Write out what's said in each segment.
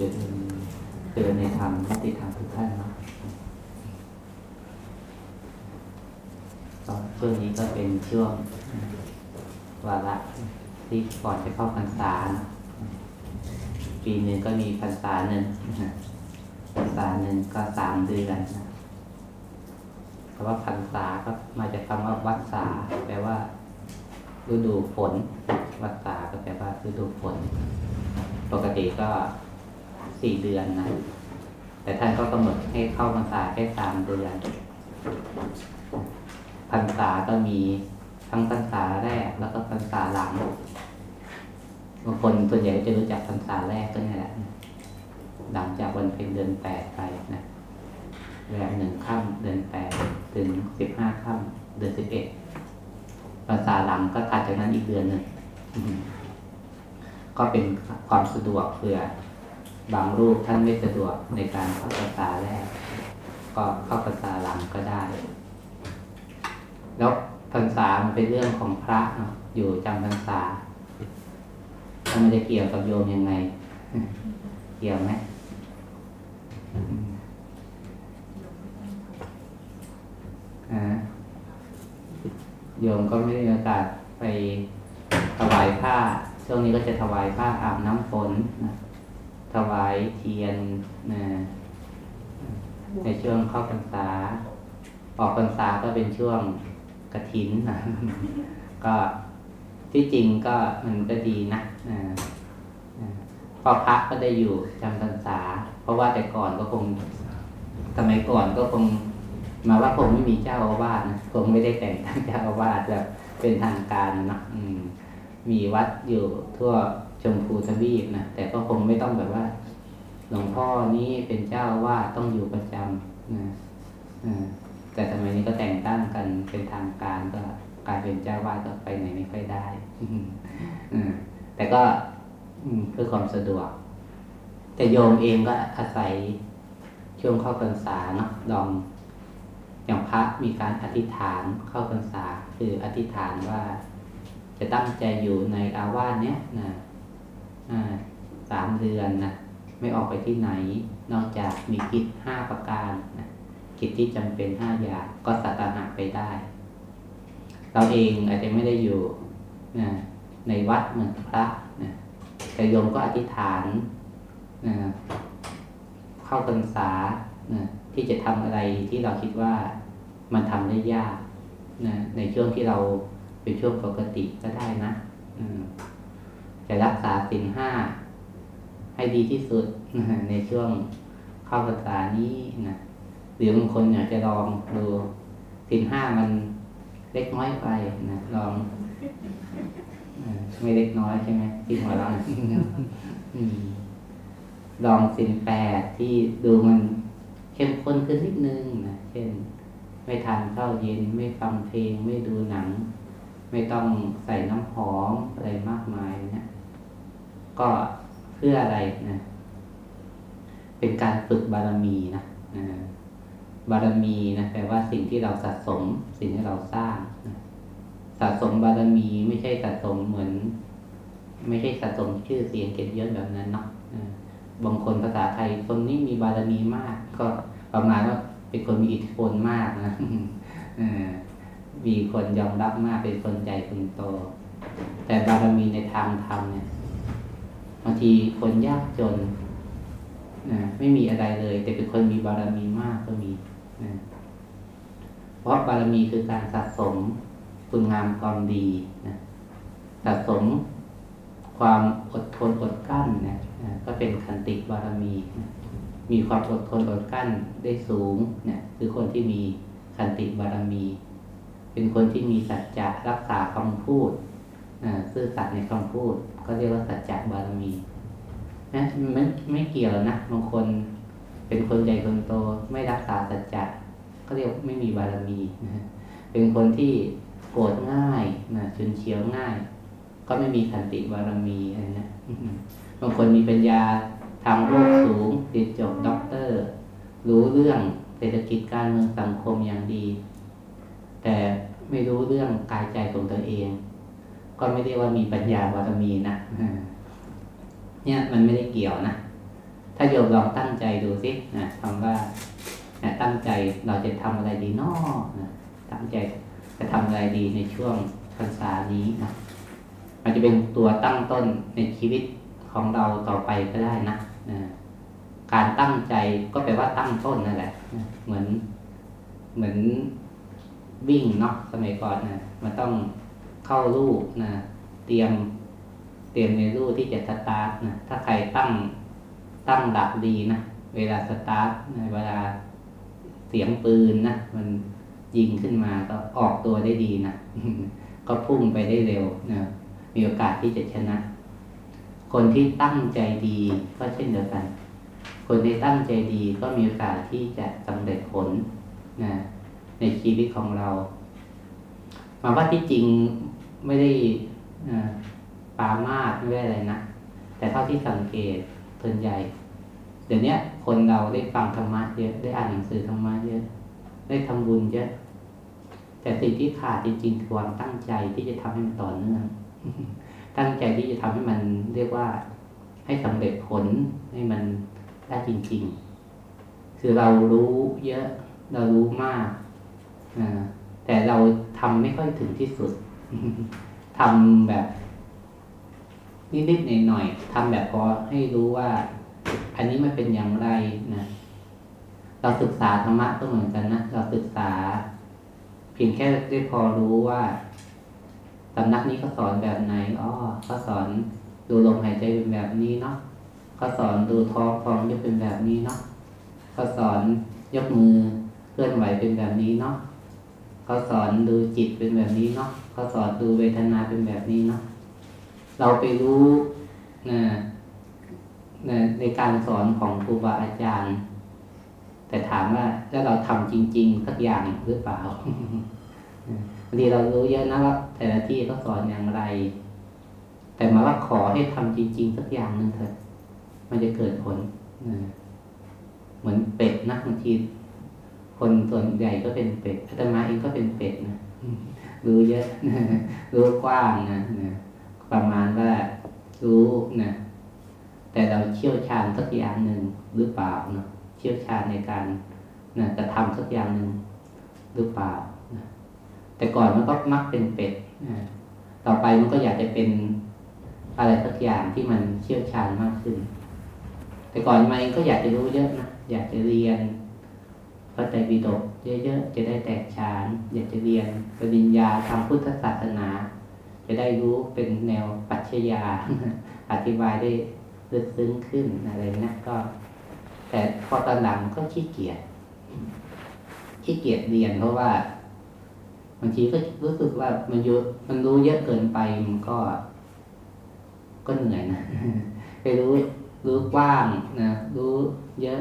เดินเดินในธรรมปฏิธรรมทุกท่านเนาะตอนช่วงนี้ก็เป็นช่วงวาระที่ก่อนจะเข้าพรรษา ปีหนึ่งก็มีพรรษาหนึ่งพรรษาหนึ่งก็สามเดือนนะคำว่าพรรษาก็มาจากคำว่าวัดสาแปลว่าฤดูฝนวัดสาก็แปลว่าฤดูฝน ปกติก็ สี่เดือนนะ แต่ท่านก็กำหนดให้เข้าพรรษาแค่สามเดือนพรรษาก็มีทั้งพรรษาแรกแล้วก็พรรษาหลังบางคนส่วนใหญ่จะรู้จักพรรษาแรกก็นี่แหละหลังจากวันเพ็ญเดือนแปดไปนะแรมหนึ่งค่ำเดือนแปดถึงสิบห้าค่ำเดือนสิบเอ็ดพรรษาหลังก็ถัดจากนั้นอีกเดือนหนึ่งก็เป็นความสะดวกเผื่อ บางรูปท่านไม่สะดวกในการเข้าภาษาแรก ก็เข้าภาษาหลังก็ได้ แล้วพรรษามันเป็นเรื่องของพระเนาะอยู่จำพรรษาถ้ามันจะเกี่ยวกับโยมยังไง เกี่ยวไหมโยมก็ไม่ได้มีโอกาสไปถวายผ้า ช่วงนี้ก็จะถวายผ้าอาบน้ำฝนนะ ถวายเทียนนะในช่วงเข้าพรรษา ออกพรรษาก็เป็นช่วงกระถินนะก็ที่จริงก็มันก็ดีนะพอพระก็ได้อยู่จำพรรษา เพราะว่าแต่ก่อนก็คงสมัยก่อนก็คงมาว่าคงไม่มีเจ้าอาวาสนะคงไม่ได้แต่งตั้งเจ้าอาวาสแบบเป็นทางการนะอืมมีวัดอยู่ทั่ว ชมพูทวีปนะแต่ก็คงไม่ต้องแบบว่า หลวงพ่อนี้เป็นเจ้าอาวาต้องอยู่ประจำนะแต่สมัยนี้ก็แต่งตั้งกันเป็นทางการก็กลายเป็นเจ้าวาสก็ไปไหนไม่ค่อยได้แต่ก็อืมเพื่อความสะดวก แต่โยมเองก็อาศัยช่วงเข้าพรรษาเนาะลองอย่างพระมีการอธิษฐานเข้าพรรษา คืออธิษฐานว่าจะตั้งใจอยู่ในอาวาสเนี้ยนะ สามเดือนนะไม่ออกไปที่ไหน นอกจากมีกิจห้าประการนะกิจที่จำเป็นห้าอย่างก็สัตหะไปได้ เราเองอาจจะไม่ได้อยู่นะในวัดเหมือนพระนะแต่โยมก็อธิษฐานนะเข้าพรรษานะที่จะทำอะไรที่เราคิดว่ามันทำได้ยากนะในช่วงที่เราเป็นช่วงปกติก็ได้นะอืม จะรักษาสินห้าให้ดีที่สุดในช่วงเข้าพรรษานี้นะหรือบางคนอยากจะลองดูสินห้ามันเล็กน้อยไปนะลองไม่เล็กน้อยใช่ไหมที่หัวเราะอืมลองสินแปดที่ดูมันเข้มข้นขึ้นนิดนึงนะเช่น ไม่ทานข้าวเย็นไม่ฟังเพลง ไม่ดูหนัง ไม่ต้องใส่น้ำหอมอะไรมากมายนะ ก็เพื่ออะไรนะ เป็นการฝึกบารมีนะนะบารมีนะแปลว่าสิ่งที่เราสะสม สิ่งที่เราสร้างนะสะสมบารมีไม่ใช่สะสมเหมือน ไม่ใช่สะสมชื่อเสียงเกียรติยศแบบนั้นเนาะบางคนภาษาไทยคนนี้มีบารมีมาก ก็ประมาณว่าเป็นคนมีอิทธิพลมากนะมีคนยอมรับมากเป็นคนใหญ่คนโต แต่บารมีในทางธรรมเนี่ย บางทีคนยากจนนะไม่มีอะไรเลย แต่เป็นคนมีบารมีมากก็มีนะเพราะบารมีคือการสะสมคุณงามความดีนะสะสมความอดทนอดกลั้นนะนะก็เป็นขันติบารมีนะมีความอดทนอดกลั้นได้สูงเนี่ยคือคนที่มีขันติบารมี เป็นคนที่มีสัจจะรักษาคำพูด ซื่อสัตย์ในคำพูด ก็เรียกว่าสัจจะบารมีนะไม่ไม่เกี่ยวนะบางคนเป็นคนใหญ่คนโตไม่รักษาสัจจะก็เรียกไม่มีบารมีนะเป็นคนที่โกรธง่ายนะชุนเฉียวง่าย ก็ไม่มีขันติบารมีอะไรนะบางคนมีปัญญาทางโลกสูงเรียนจบด็อกเตอร์ รู้เรื่องเศรษฐกิจการเมืองสังคมอย่างดี แต่ไม่รู้เรื่องกายใจของตัวเอง ก็ไม่ได้ว่ามีปัญญาบารมีนะเนี่ยมันไม่ได้เกี่ยวนะถ้าโยมลองตั้งใจดูสินะคำว่านะตั้งใจเราจะทำอะไรดีนอนะตั้งใจจะทำอะไรดีในช่วงพรรษานี้นะมันจะเป็นตัวตั้งต้นในชีวิตของเราต่อไปก็ได้นะนะการตั้งใจก็แปลว่าตั้งต้นนั่นแหละนะเหมือนเหมือนวิ่งเนาะสมัยก่อนนะมันต้อง เข้ารูปนะเตรียมเตรียมในรูปที่จะสตาร์ทนะถ้าใครตั้งตั้งหลักดีนะเวลาสตาร์ทนะเวลาเสียงปืนนะมันยิงขึ้นมาก็ออกตัวได้ดีนะก็พุ่งไปได้เร็วนะมีโอกาสที่จะชนะ คนที่ตั้งใจดีก็เช่นเดียวกัน คนที่ตั้งใจดีก็มีโอกาสที่จะสำเร็จผลนะในชีวิตของเรา มาว่าที่จริง ไม่ได้ปามาสไม่ได้อะไรนะ แต่เท่าที่สังเกตส่วนใหญ่ เดี๋ยวนี้คนเราได้ฟังธรรมะเยอะได้อ่านหนังสือธรรมะเยอะ ได้ทำบุญเยอะ แต่สิ่งที่ขาดจริงๆคือความตั้งใจที่จะทำให้มันต่อเนื่อง ตั้งใจที่จะทำให้มันเรียกว่าให้สำเร็จผลให้มันได้จริง ๆ คือเรารู้เยอะเรารู้มากอแต่เราทำไม่ค่อยถึงที่สุด ทำแบบ นิดๆหน่อยๆทำแบบพอให้รู้ว่า อันนี้มันเป็นอย่างไรนะเราศึกษาธรรมะก็เหมือนกันนะเราศึกษา เพียงแค่ได้พอรู้ว่าสำนักนี้เขาสอนแบบไหนอ๋อเขาสอนดูลมหายใจเป็นแบบนี้เนาะเขาสอนดูท้องฟองยุบเป็นแบบนี้เนาะเขาสอนยกมือเคลื่อนไหวเป็นแบบนี้เนาะ เขาสอนดูจิตเป็นแบบนี้เนาะเขาสอนดูเวทนาเป็นแบบนี้เนาะเราไปรู้นะนะในการสอนของครูบาอาจารย์ แต่ถามว่าแล้วเราทำจริง ๆ สักอย่างหรือเปล่าบางทีเรารู้เยอะนะว่าแต่ละที่เขาสอนอย่างไร แต่มาว่าขอให้ทำจริง ๆ สักอย่างหนึ่งเถอะ มันจะเกิดผลนะเหมือนเป็ดนะบางที คนส่วนใหญ่ก็เป็นเป็ดอาตมาเองก็เป็นเป็ดนะรู้เยอะรู้กว้างนะนะประมาณว่ารู้นะแต่เราเชี่ยวชาญสักอย่างหนึ่งหรือเปล่าเนาะเชี่ยวชาญในการนะจะทำสักอย่างหนึ่งหรือเปล่านะแต่ก่อนมันก็มักเป็นเป็ดนะต่อไปมันก็อยากจะเป็นอะไรสักอย่างที่มันเชี่ยวชาญมากขึ้น แต่ก่อนมาเองก็อยากจะรู้เยอะนะอยากจะเรียนพ ระไตรปิฎกเยอะๆจะได้แตกฉาน อยากจะเรียนปริญญาทางพุทธศาสนา จะได้รู้เป็นแนวปรัชญาอธิบายได้ลึกซึ้งขึ้นอะไรนะก็ แต่พอตอนหลังก็ขี้เกียจขี้เกียจเรียนเพราะว่าบางทีก็รู้สึกว่ามันเยอะมันรู้เยอะเกินไปมันก็ ก็เหนื่อยนะไปรู้รู้กว้างนะรู้เยอะ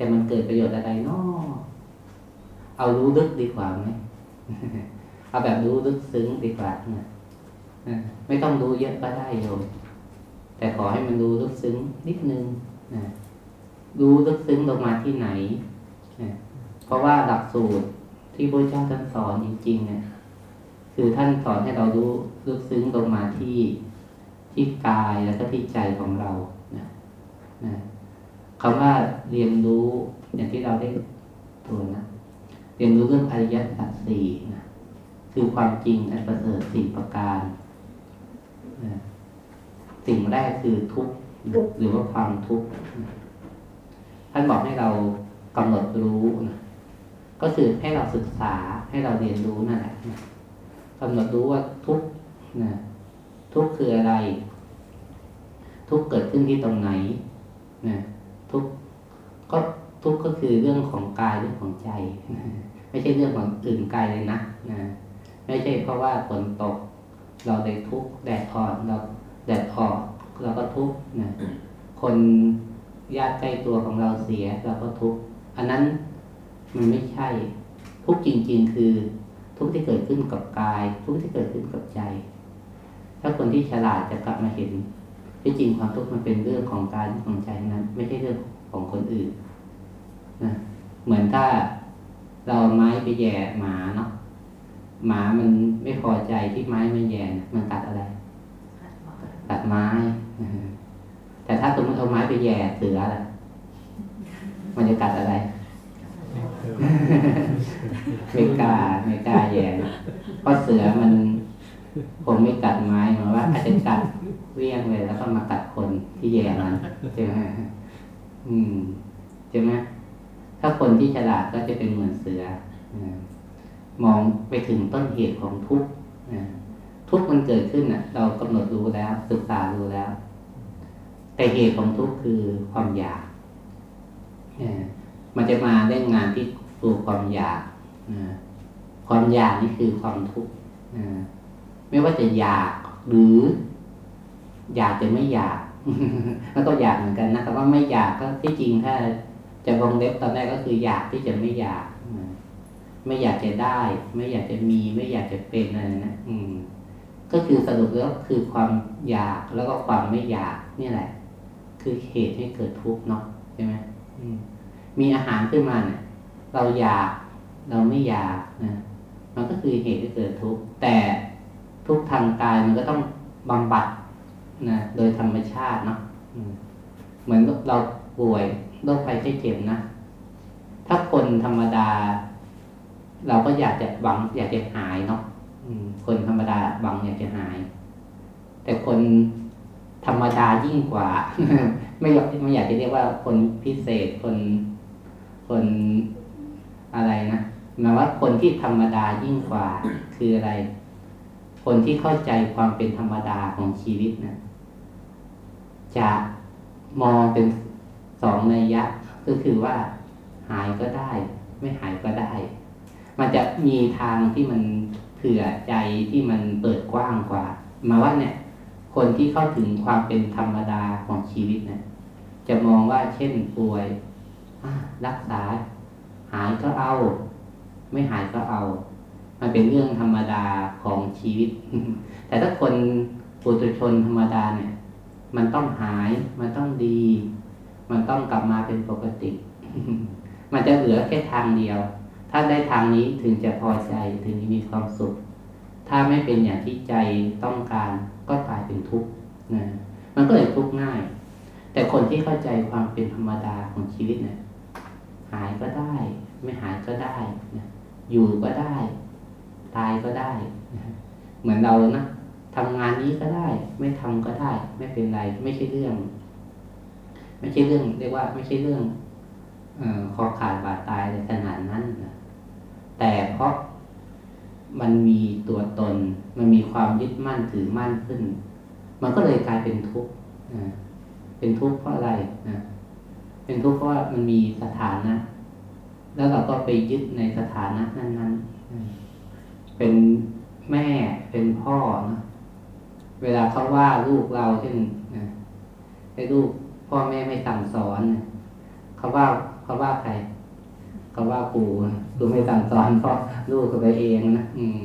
แต่มันเกิดประโยชน์อะไรเนาะเอารู้ลึกดีกว่าไหมเอาแบบรู้ลึกซึ้งดีกว่าเนะไม่ต้องรู้เยอะก็ได้โยม แต่ขอให้มันรู้ลึกซึ้งนิดนึงนะรู้ลึกซึ้งลงมาที่ไหนนะเพราะว่าหลักสูตรที่พระเจ้าท่านสอนจริงๆเนี่ยคือท่านสอนให้เรารู้ลึกซึ้งลงมาที่ที่กายแล้วก็ที่ใจของเรานะนะ คำว่าเรียนรู้อย่างที่เราได้ตัวนะเรียนรู้เรื่องอริยสัจสี่นะคือความจริงอันประเสริฐสี่ประการนะสิ่งแรกคือทุกข์หรือว่าความทุกข์นะท่านบอกให้เรากำหนดรู้นะก็คือให้เราศึกษาให้เราเรียนรู้นั่นแหละนะกำหนดรู้ว่าทุกข์นะทุกข์คืออะไร ทุกข์เกิดขึ้นที่ตรงไหนนะ ทุกก็ทุกก็คือเรื่องของกายเรื่องของใจ ไม่ใช่เรื่องของอื่นกายเลยนะนะ ไม่ใช่เพราะว่าฝนตก เราได้ทุกแดดอ่อนเราแดดออกเราก็ทุกนะคนญาติใกล้ตัวของเราเสียเราก็ทุกอันนั้นมันไม่ใช่ ทุกจริง ๆ คือทุกที่เกิดขึ้นกับกาย ทุกที่เกิดขึ้นกับใจ ถ้าคนที่ฉลาดจะกลับมาเห็น ที่จริงความทุกข์มันเป็นเรื่องของกายของใจนั้น ไม่ใช่เรื่องของคนอื่นนะเหมือนถ้าเราเอาไม้ไปแย่หมาเนาะหมามันไม่พอใจที่ไม้มันแย่นะมันตัดอะไร ตัดไม้แต่ถ้าสมมติเอาไม้ไปแย่เสือล่ะมันจะกัดอะไรไม่กล้าไม่กล้าแย่งเพราะเสือมัน ผมไม่กัดไม้หมายว่า อาจจะกัดเรียงเลยแล้วก็มากัดคนที่แย่งมันใช่ไหมอืมใช่ไหมถ้าคนที่ฉลาดก็จะเป็นเหมือนเสือมองไปถึงต้นเหตุของทุกข์ทุกข์มันเกิดขึ้นอะ เรากำหนดรู้แล้ว ศึกษารู้แล้ว แต่เหตุของทุกข์คือความอยากมันจะมาเล่นงานที่ตัวความอยากความอยากนี่คือความทุกข์ ไม่ว่าจะอยากหรือ อยากจะไม่อยาก แล้วก็อยากเหมือนกันนะแต่ว่าไม่อยากก็ที่จริงถ้า จะวงเล็บตอนแรกก็คืออยากที่จะไม่อยากไม่อยากจะได้ ไม่อยากจะมี ไม่อยากจะเป็นอะไรนะอืม ก็คือสรุปแล้วคือความอยากแล้วก็ความไม่อยากนี่แหละ คือเหตุให้เกิดทุกข์เนาะใช่ไหมมีอาหารขึ้นมาเนี่ยเราอยาก เราไม่อยากนะมันก็คือเหตุให้เกิดทุกข์แต่ ทุกทางกายมันก็ต้องบำบัดนะโดยธรรมชาติเนาะเหมือนเราป่วยโรคภัยไข้เจ็บนะ ถ้าคนธรรมดา เราก็อยากจะหวัง อยากจะหายเนาะคนธรรมดาหวังอยากจะหาย แต่คนธรรมดายิ่งกว่า ไม่อยากไม่อยากจะเรียกว่าคนพิเศษคนคนอะไรนะหมายว่าคนที่ธรรมดายิ่งกว่าคืออะไร คนที่เข้าใจความเป็นธรรมดาของชีวิตนะจะมองเป็นสองในยยะ ก็คือว่าหายก็ได้ ไม่หายก็ได้ มันจะมีทางที่มันเผื่อใจที่มันเปิดกว้างกว่า มาว่าเนี่ย คนที่เข้าถึงความเป็นธรรมดาของชีวิตเนะี่ยจะมองว่าเช่นป่วยรักษา หายก็เอา ไม่หายก็เอา มันเป็นเรื่องธรรมดาของชีวิต แต่ถ้าคนปุถุชนธรรมดาเนี่ย มันต้องหาย มันต้องดี มันต้องกลับมาเป็นปกติ มันจะเหลือแค่ทางเดียว ถ้าได้ทางนี้ถึงจะพอใจถึงจะมีความสุข ถ้าไม่เป็นอย่างที่ใจต้องการก็กลายเป็นทุกข์นะมันก็เลยทุกข์ง่าย แต่คนที่เข้าใจความเป็นธรรมดาของชีวิตเนี่ยหายก็ได้ ไม่หายก็ได้นะอยู่ก็ได้ ตายก็ได้นะเหมือนเรานะทำงานนี้ก็ได้ ไม่ทำก็ได้ ไม่เป็นไร ไม่ใช่เรื่อง ไม่ใช่เรื่อง เรียกว่า ไม่ใช่เรื่องอคอขาดบาดตายในขนาดนั้นนะแต่เพราะมันมีตัวตน มันมีความยึดมั่นถือมั่นขึ้น มันก็เลยกลายเป็นทุกข์เป็นทุกข์เพราะอะไรนะเป็นทุกข์เพราะว่ามันมีสถานะ แล้วเราก็ไปยึดในสถานะนั้นๆ เป็นแม่เป็นพ่อนะเวลาเขาว่าลูกเราเช่นนะให้ลูกพ่อแม่ไม่สั่งสอนเขาว่าเขาว่าใครเขาว่าปู่ปู่ไม่สั่งสอนเพราะลูกตัวเองนะอืม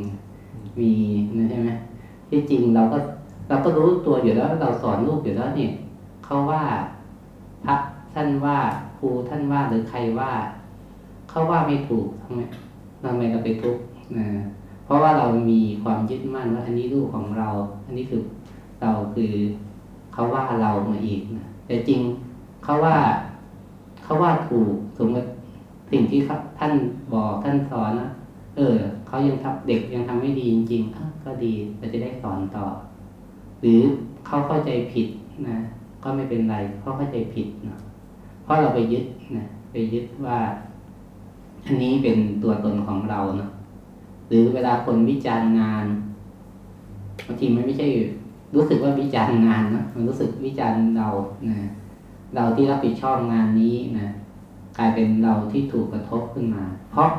มีนะใช่ไหมที่จริงเราก็ เราก็รู้ตัวอยู่แล้วเราสอนลูกอยู่แล้วนี่เขาว่าพระท่านว่าครูท่านว่าหรือใครว่าเขาว่าไม่ถูกทำไมทำไมเราไปทุกข์นะ เพราะว่าเรามีความยึดมั่นว่าอันนี้ลูกของเรา อันนี้คือเราคือเขาว่าเรามาอีกนะแต่จริงเขาว่าเขาว่าถูกสมมติสิ่งที่ท่านบอกท่านสอนนะเออเขายังทำเด็กยังทำไม่ดีจริงๆก็ดีเราจะได้สอนต่อ หรือเขาเข้าใจผิดนะก็ไม่เป็นไรเขาเข้าใจผิดนะเพราะเราไปยึดนะไปยึดว่า อันนี้เป็นตัวตนของเราเนาะ หรือเวลาคนวิจารณ์งานบางทีมันไม่ใช่ รู้สึกว่าวิจารณ์งานนะมันรู้สึกวิจารณ์เรานะเราที่รับผิดชอบงานนี้นะกลายเป็นเราที่ถูกกระทบขึ้นมา เพราะ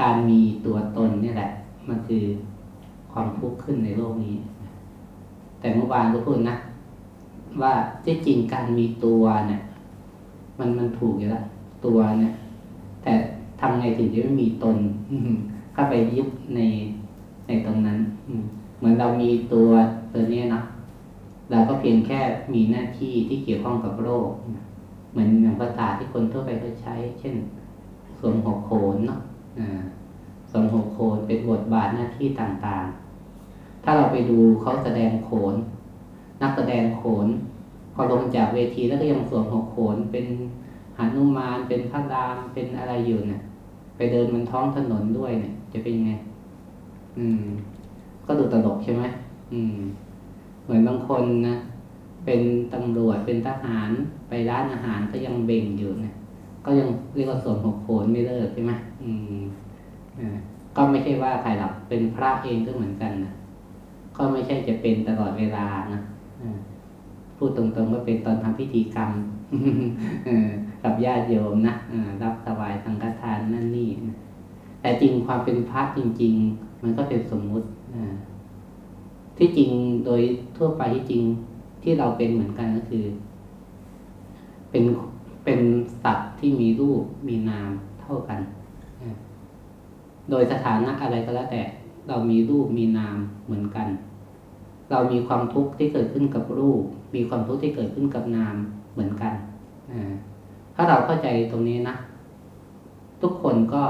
การมีตัวตนนี่แหละ มันคือความทุกข์ขึ้นในโลกนี้ แต่เมื่อวานก็พูดนะว่าที่จริงการมีตัวเนี่ย มันมันถูกอยู่แล้วตัวเนี่ย แต่ทำไงถึงจะไม่มีตน เข้าไปยึดในในตรงนั้นเหมือนเรามีตัวตัวนี้นะเราก็เพียงแค่มีหน้าที่ที่เกี่ยวข้องกับโรค เหมือนอย่างภาษาที่คนทั่วไปเขาใช้ เช่นสวมหัวโขนเนาะสวมหัวโขนเป็นบทบาทหน้าที่ต่างๆ ถ้าเราไปดูเขาแสดงโขน นักแสดงโขนพอลงจากเวทีแล้วก็ยังสวมหัวโขนเป็นหานุมานเป็นพระรามเป็นอะไรอยู่เนี่ยไปเดินบนท้องถนนด้วยเนี่ย จะเป็นยังไง อืม ก็ดูตลกใช่ไหมอืม เหมือนบางคนนะเป็นตำรวจเป็นทหารไปร้านอาหารก็ยังเบ่งอยู่เนี่ยก็ยังเรียกว่าสวมหัวโขนไม่เลิกใช่ไหมอืมอ่าก็ไม่ใช่ว่าใครหลับเป็นพระเองก็เหมือนกันนะก็ไม่ใช่จะเป็นตลอดเวลานะพูดตรงๆว่าเป็นตอนทำพิธีกรรมกับญาติโยมนะรับถวายสังฆทานนั่นนี่นะ แต่จริงความเป็นพระจริง ๆ มันก็เป็นสมมุติที่จริงโดยทั่วไปที่จริงที่เราเป็นเหมือนกันก็คือ เป็นเป็นสัตว์ที่มีรูปมีนามเท่ากัน โดยสถานะอะไรก็แล้วแต่ เรามีรูปมีนามเหมือนกัน เรามีความทุกข์ที่เกิดขึ้นกับรูป มีความทุกข์ที่เกิดขึ้นกับนามเหมือนกันถ้าเราเข้าใจตรงนี้นะ ทุกคนก็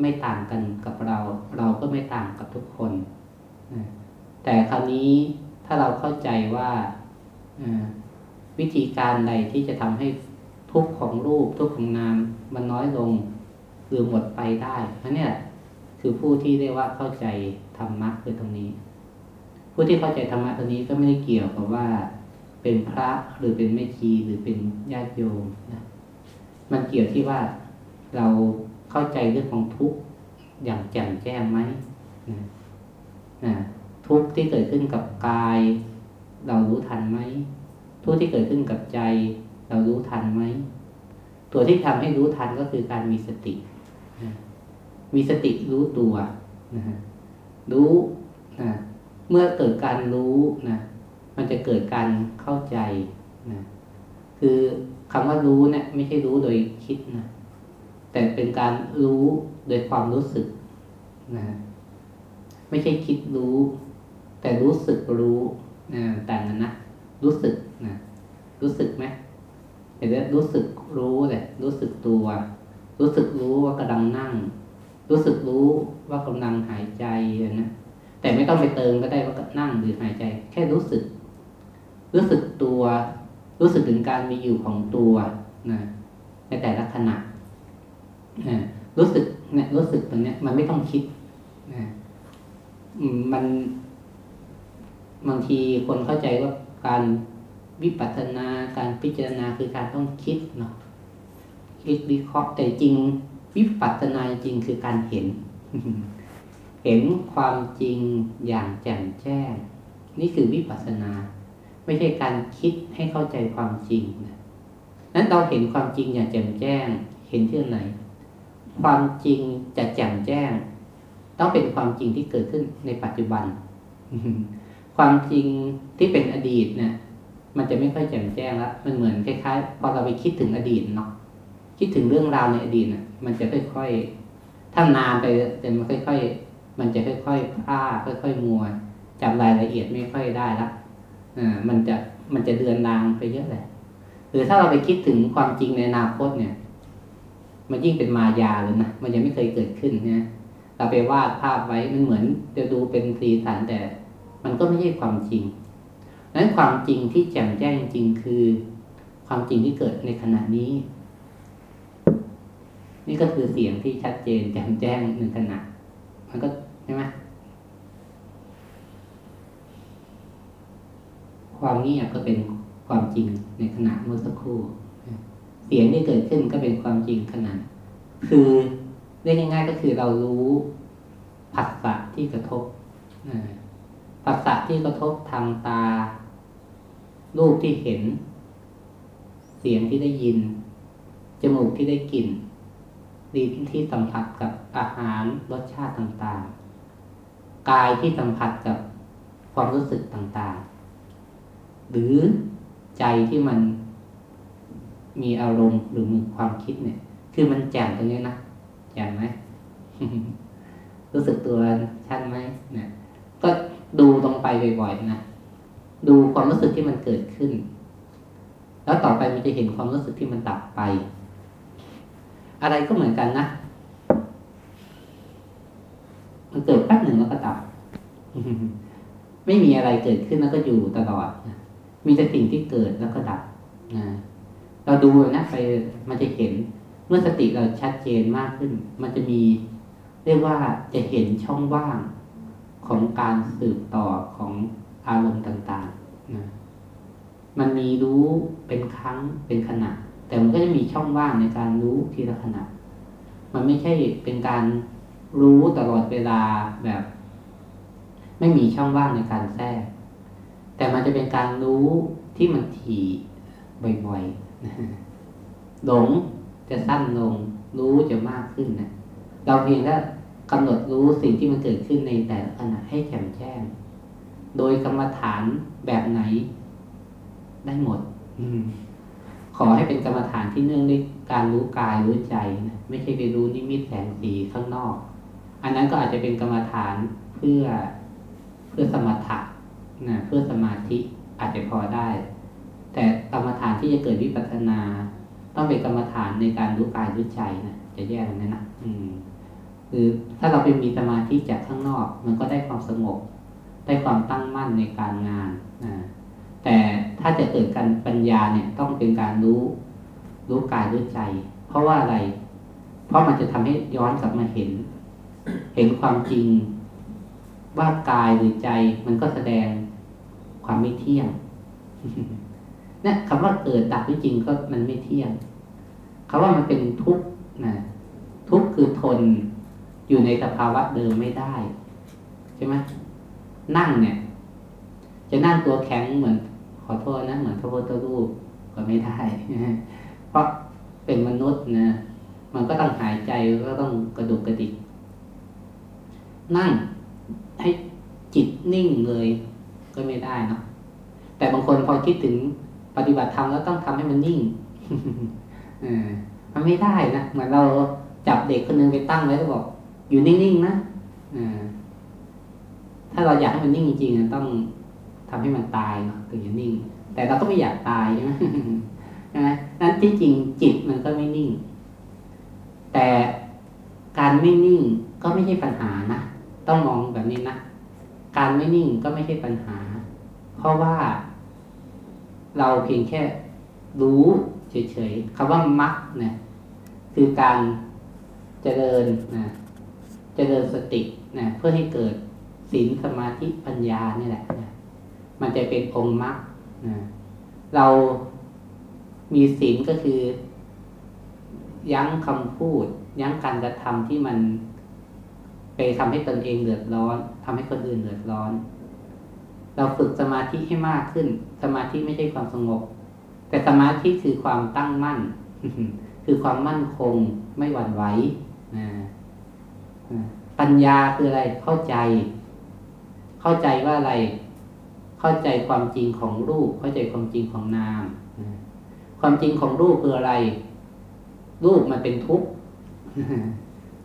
ไม่ต่างกันกับเรา เราก็ไม่ต่างกับทุกคนแต่คราวนี้ถ้าเราเข้าใจว่าวิธีการใดที่จะทำให้ทุกของรูปทุกของนามมันน้อยลงหรือหมดไปได้อันเนี้ยคือผู้ที่เรียกว่าเข้าใจธรรมะคือตรงนี้ ผู้ที่เข้าใจธรรมะตรงนี้ก็ไม่ได้เกี่ยวกับว่าเป็นพระหรือเป็นแม่ชีหรือเป็นญาติโยมนะมันเกี่ยวที่ว่าเรา เข้าใจเรื่องของทุกข์อย่างแจ่มแจ้งไหมนะนะทุกข์ที่เกิดขึ้นกับกาย เรารู้ทันไหมทุกข์ที่เกิดขึ้นกับใจ เรารู้ทันไหมตัวที่ทำให้รู้ทันก็คือการมีสตินะมีสติรู้ตัวนะฮะรู้นะเมื่อเกิดการรู้นะมันจะเกิดการเข้าใจนะคือคำว่ารู้เนี่ยไม่ใช่รู้โดยคิดนะ แต่เป็นการรู้โดยความรู้สึกนะไม่ใช่คิดรู้ แต่รู้สึกรู้นะต่างกันนะรู้สึกนะรู้สึกไหมเห็นไหมรู้สึกรู้แหละรู้สึกตัว รู้สึกรู้ว่ากำลังนั่ง รู้สึกรู้ว่ากำลังหายใจนะแต่ไม่ต้องไปเติมก็ได้ว่านั่งหรือหายใจ แค่รู้สึก รู้สึกตัว รู้สึกถึงการมีอยู่ของตัวนะในแต่ละขณะ รู้สึกเนี่ยรู้สึกตรงเนี้ย มันไม่ต้องคิดนะมันบางทีคนเข้าใจว่าการวิปัสสนาการพิจารณาคือการต้องคิดเนาะคิดวิเคราะห์แต่จริง วิปัสสนาจริงคือการเห็น เห็นความจริงอย่างแจ่มแจ้ง นี่คือวิปัสสนา ไม่ใช่การคิดให้เข้าใจความจริงนะนั้นเราเห็นความจริงอย่างแจ่มแจ้ง เห็นที่ไหน ความจริงจะแจ่มแจ้ง ต้องเป็นความจริงที่เกิดขึ้นในปัจจุบัน ความจริงที่เป็นอดีตเนี่ยมันจะไม่ค่อยแจ่มแจ้งแล้วมันเหมือนคล้ายๆพอเราไปคิดถึงอดีตเนาะคิดถึงเรื่องราวในอดีตนะมันจะค่อยๆถ้านานไปแต่มันค่อย ๆ มันจะค่อยๆพลาดค่อย ๆ มัวจำรายละเอียดไม่ค่อยได้ละอ่ามันจะมันจะเดือนนางไปเยอะเลยหรือถ้าเราไปคิดถึงความจริงในอนาคตเนี่ย มันยิ่งเป็นมายาเลยนะมันยังไม่เคยเกิดขึ้นนะเราไปวาดภาพไว้มันเหมือนจะดูเป็นสีสันแต่ มันก็ไม่ใช่ความจริงนั้นความจริงที่แจ่มแจ้งจริงคือ ความจริงที่เกิดในขณะนี้ นี่ก็คือเสียงที่ชัดเจนแจ่มแจ้งหนึ่งขณะ มันก็ใช่ไหมความเงียบก็เป็นความจริงในขณะเมื่อสักครู่ เสียงที่เกิดขึ้นก็เป็นความจริงขณะคือเรียกง่ายๆก็คือเรารู้ผัสสะที่กระทบผัสสะที่กระทบทางตา รูปที่เห็น เสียงที่ได้ยิน จมูกที่ได้กลิ่นลิ้นที่สัมผัสกับอาหารรสชาติต่างๆ กายที่สัมผัสกับความรู้สึกต่างๆ หรือใจที่มัน มีอารมณ์หรือมีความคิดเนี่ย คือมันแจ่มตรงนี้นะแจ่มไหมรู้สึกตัวชัดไหมเนี่ยก็ดูตรงไปบ่อยๆนะดูความรู้สึกที่มันเกิดขึ้น แล้วต่อไปมันจะเห็นความรู้สึกที่มันดับไป อะไรก็เหมือนกันนะมันเกิดแป๊บหนึ่งแล้วก็ดับไม่มีอะไรเกิดขึ้นแล้วก็อยู่ตลอดมีแต่สิ่งที่เกิดแล้วก็ดับนะ เราดูนะไปมันจะเห็นเมื่อสติเราชัดเจนมากขึ้น มันจะมีเรียกว่าจะเห็นช่องว่างของการสืบต่อของอารมณ์ต่างๆนะมันมีรู้เป็นครั้งเป็นขณะ แต่มันก็จะมีช่องว่างในการรู้ทีละขณะ มันไม่ใช่เป็นการรู้ตลอดเวลาแบบ ไม่มีช่องว่างในการแทรก แต่มันจะเป็นการรู้ที่มันถี่บ่อยๆ หลงจะสั้นลง รู้จะมากขึ้นนะเราเพียงแค่กำหนดรู้สิ่งที่มันเกิดขึ้นในแต่ละขณะให้แจ่มแจ้ง โดยกรรมฐานแบบไหน ได้หมดอืมขอให้เป็นกรรมฐานที่เนื่องด้วยการรู้กายรู้ใจนะไม่ใช่ไปรู้นิมิตแสงสีข้างนอก อันนั้นก็อาจจะเป็นกรรมฐานเพื่อเพื่อสมถะนะเพื่อสมาธิอาจจะพอได้ แต่กรรมฐานที่จะเกิดวิปัสสนา ต้องเป็นกรรมฐานในการรู้กายรู้ใจนะจะแยกกันนะนะอืมคือถ้าเราไปมีสมาธิจากข้างนอก มันก็ได้ความสงบ ได้ความตั้งมั่นในการงานนะแต่ถ้าจะเกิดการปัญญาเนี่ยต้องเป็นการรู้รู้กายรู้ใจ เพราะว่าอะไร เพราะมันจะทำให้ย้อนกลับมาเห็น เห็นความจริงว่ากายหรือใจมันก็แสดงความไม่เที่ยง นี่ยคำว่าเกิดดับที่จริงก็มันไม่เที่ยงคำว่ามันเป็นทุกข์นะทุกข์คือทนอยู่ในสภาวะเดิมไม่ได้ใช่ไหมนั่งเนี่ย จะนั่งตัวแข็งเหมือน ขอโทษนะเหมือนพระพุทธรูปก็ไม่ได้เพราะเป็นมนุษย์นะมันก็ต้องหายใจก็ต้องกระดุกกระดิกนั่งให้จิตนิ่งเลยก็ไม่ได้เนาะแต่บางคนพอคิดถึง ปฏิบัติธรรมแล้วต้องทำให้มันนิ่งเออมันไม่ได้นะเหมือนเราจับเด็กคนนึงไปตั้งไว้แล้วบอก อยู่นิ่งๆนะอถ้าเราอยากให้มันนิ่งจริงๆต้องทำให้มันตายเนาะถึงจะนิ่ง แต่เราก็ไม่อยากตายใช่ไหมใช่ไหมนั้นที่จริงจิตมันก็ไม่นิ่ง แต่การไม่นิ่งก็ไม่ใช่ปัญหานะต้องมองแบบนี้นะการไม่นิ่งก็ไม่ใช่ปัญหา เพราะว่า เราเพียงแค่รู้เฉยๆคำว่ามักเนี่ยคือการเจริญนะเจริญสตินะเพื่อให้เกิดศีลสมาธิปัญญานี่แหละนะมันจะเป็นองค์มรรคนะเรามีศีลก็คือ ยั้งคำพูด ยั้งการกระทำที่มัน ไปทำให้ตนเองเดือดร้อนทำให้คนอื่นเดือดร้อน เราฝึกสมาธิให้มากขึ้น สมาธิไม่ใช่ความสงบ แต่สมาธิคือความตั้งมั่น คือความมั่นคงไม่หวั่นไหวปัญญาคืออะไรเข้าใจ เข้าใจว่าอะไร เข้าใจความจริงของรูป เข้าใจความจริงของนาม ความจริงของรูปคืออะไร รูปมันเป็นทุกข์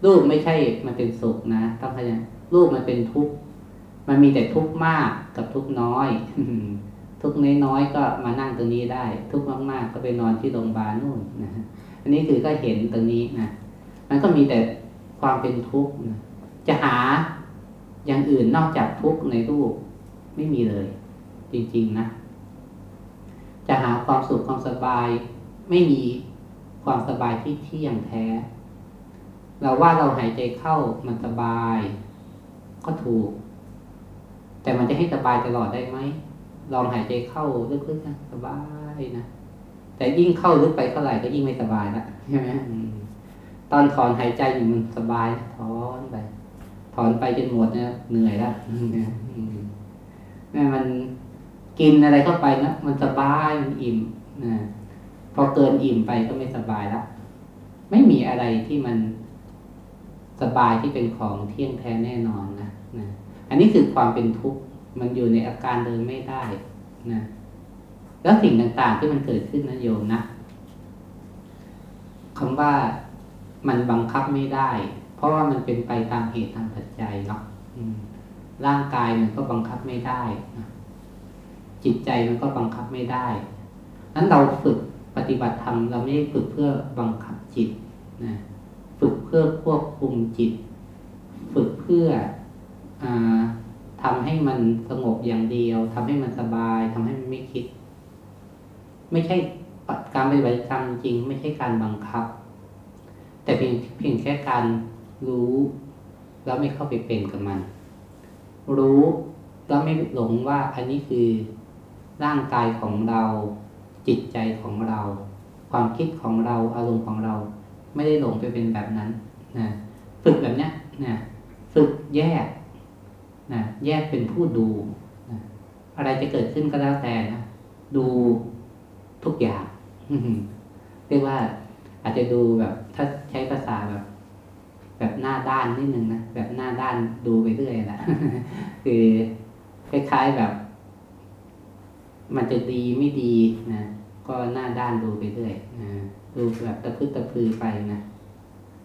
รูปไม่ใช่มันเป็นสุขนะต้องเข้าใจรูปมันเป็นทุกข์ มันมีแต่ทุกข์มากกับทุกข์น้อย ทุกข์น้อยๆก็มานั่งตรงนี้ได้ ทุกข์มากๆก็ไปนอนที่โรงพยาบาลนู่นนะอันนี้คือก็เห็นตรงนี้นะมันก็มีแต่ความเป็นทุกข์นะจะหาอย่างอื่นนอกจากทุกข์ในรูปไม่มีเลย จริงๆนะ จะหาความสุขความสบาย ไม่มีความสบายที่เที่ยงแท้ เราว่าเราหายใจเข้ามันสบาย ก็ถูก แต่มันจะให้สบายตลอดได้ไหมลองหายใจเข้าลึกๆนะสบายนะแต่ยิ่งเข้าลึกไปเท่าไหร่ก็ยิ่งไม่สบายละใช่ไหมตอนถอนหายใจอยู่มันสบายถอนไปถอนไปจนหมดเนี่ยเหนื่อยละนี่มันกินอะไรเข้าไปนะมันสบายมันอิ่มนะพอเกินอิ่มไปก็ไม่สบายละไม่มีอะไรที่มันสบายที่เป็นของเที่ยงแท้แน่นอนนะนะ อันนี้คือความเป็นทุกข์มันอยู่ในอาการเดินไม่ได้นะแล้วสิ่งต่างๆที่มันเกิดขึ้นนะโยมนะคำว่ามันบังคับไม่ได้ เพราะว่ามันเป็นไปตามเหตุตามปัจจัยเนาะร่างกายมันก็บังคับไม่ได้นะจิตใจมันก็บังคับไม่ได้นั้นเราฝึกปฏิบัติธรรมเราไม่ได้ฝึกเพื่อบังคับจิตนะฝึกเพื่อควบคุมจิต ฝึกเพื่ออ ทำให้มันสงบอย่างเดียวทำให้มันสบายทำให้มันไม่คิด ไม่ใช่การปฏิบัติธรรมจริง ไม่ใช่การบังคับ แต่เพียงเพียงแค่การรู้แล้วไม่เข้าไปเป็นกับมัน รู้แล้วไม่หลงว่าอันนี้คือร่างกายของเรา จิตใจของเรา ความคิดของเราอารมณ์ของเรา ไม่ได้หลงไปเป็นแบบนั้นนะฝึกแบบเนี้ยนะฝึกแยก นะแยกเป็นผู้ดูนะอะไรจะเกิดขึ้นก็แล้วแต่นะดูทุกอย่างเรียกว่าอาจจะดูแบบถ้าใช้ภาษาแบบ แบบหน้าด้านนิดนึงนะแบบหน้าด้านดูไปเรื่อยนะคือคล้ายๆแบบ มันจะดีไม่ดีนะก็หน้าด้านดูไปเรื่อยนะดูแบบตะพื้ตะพือไปนะ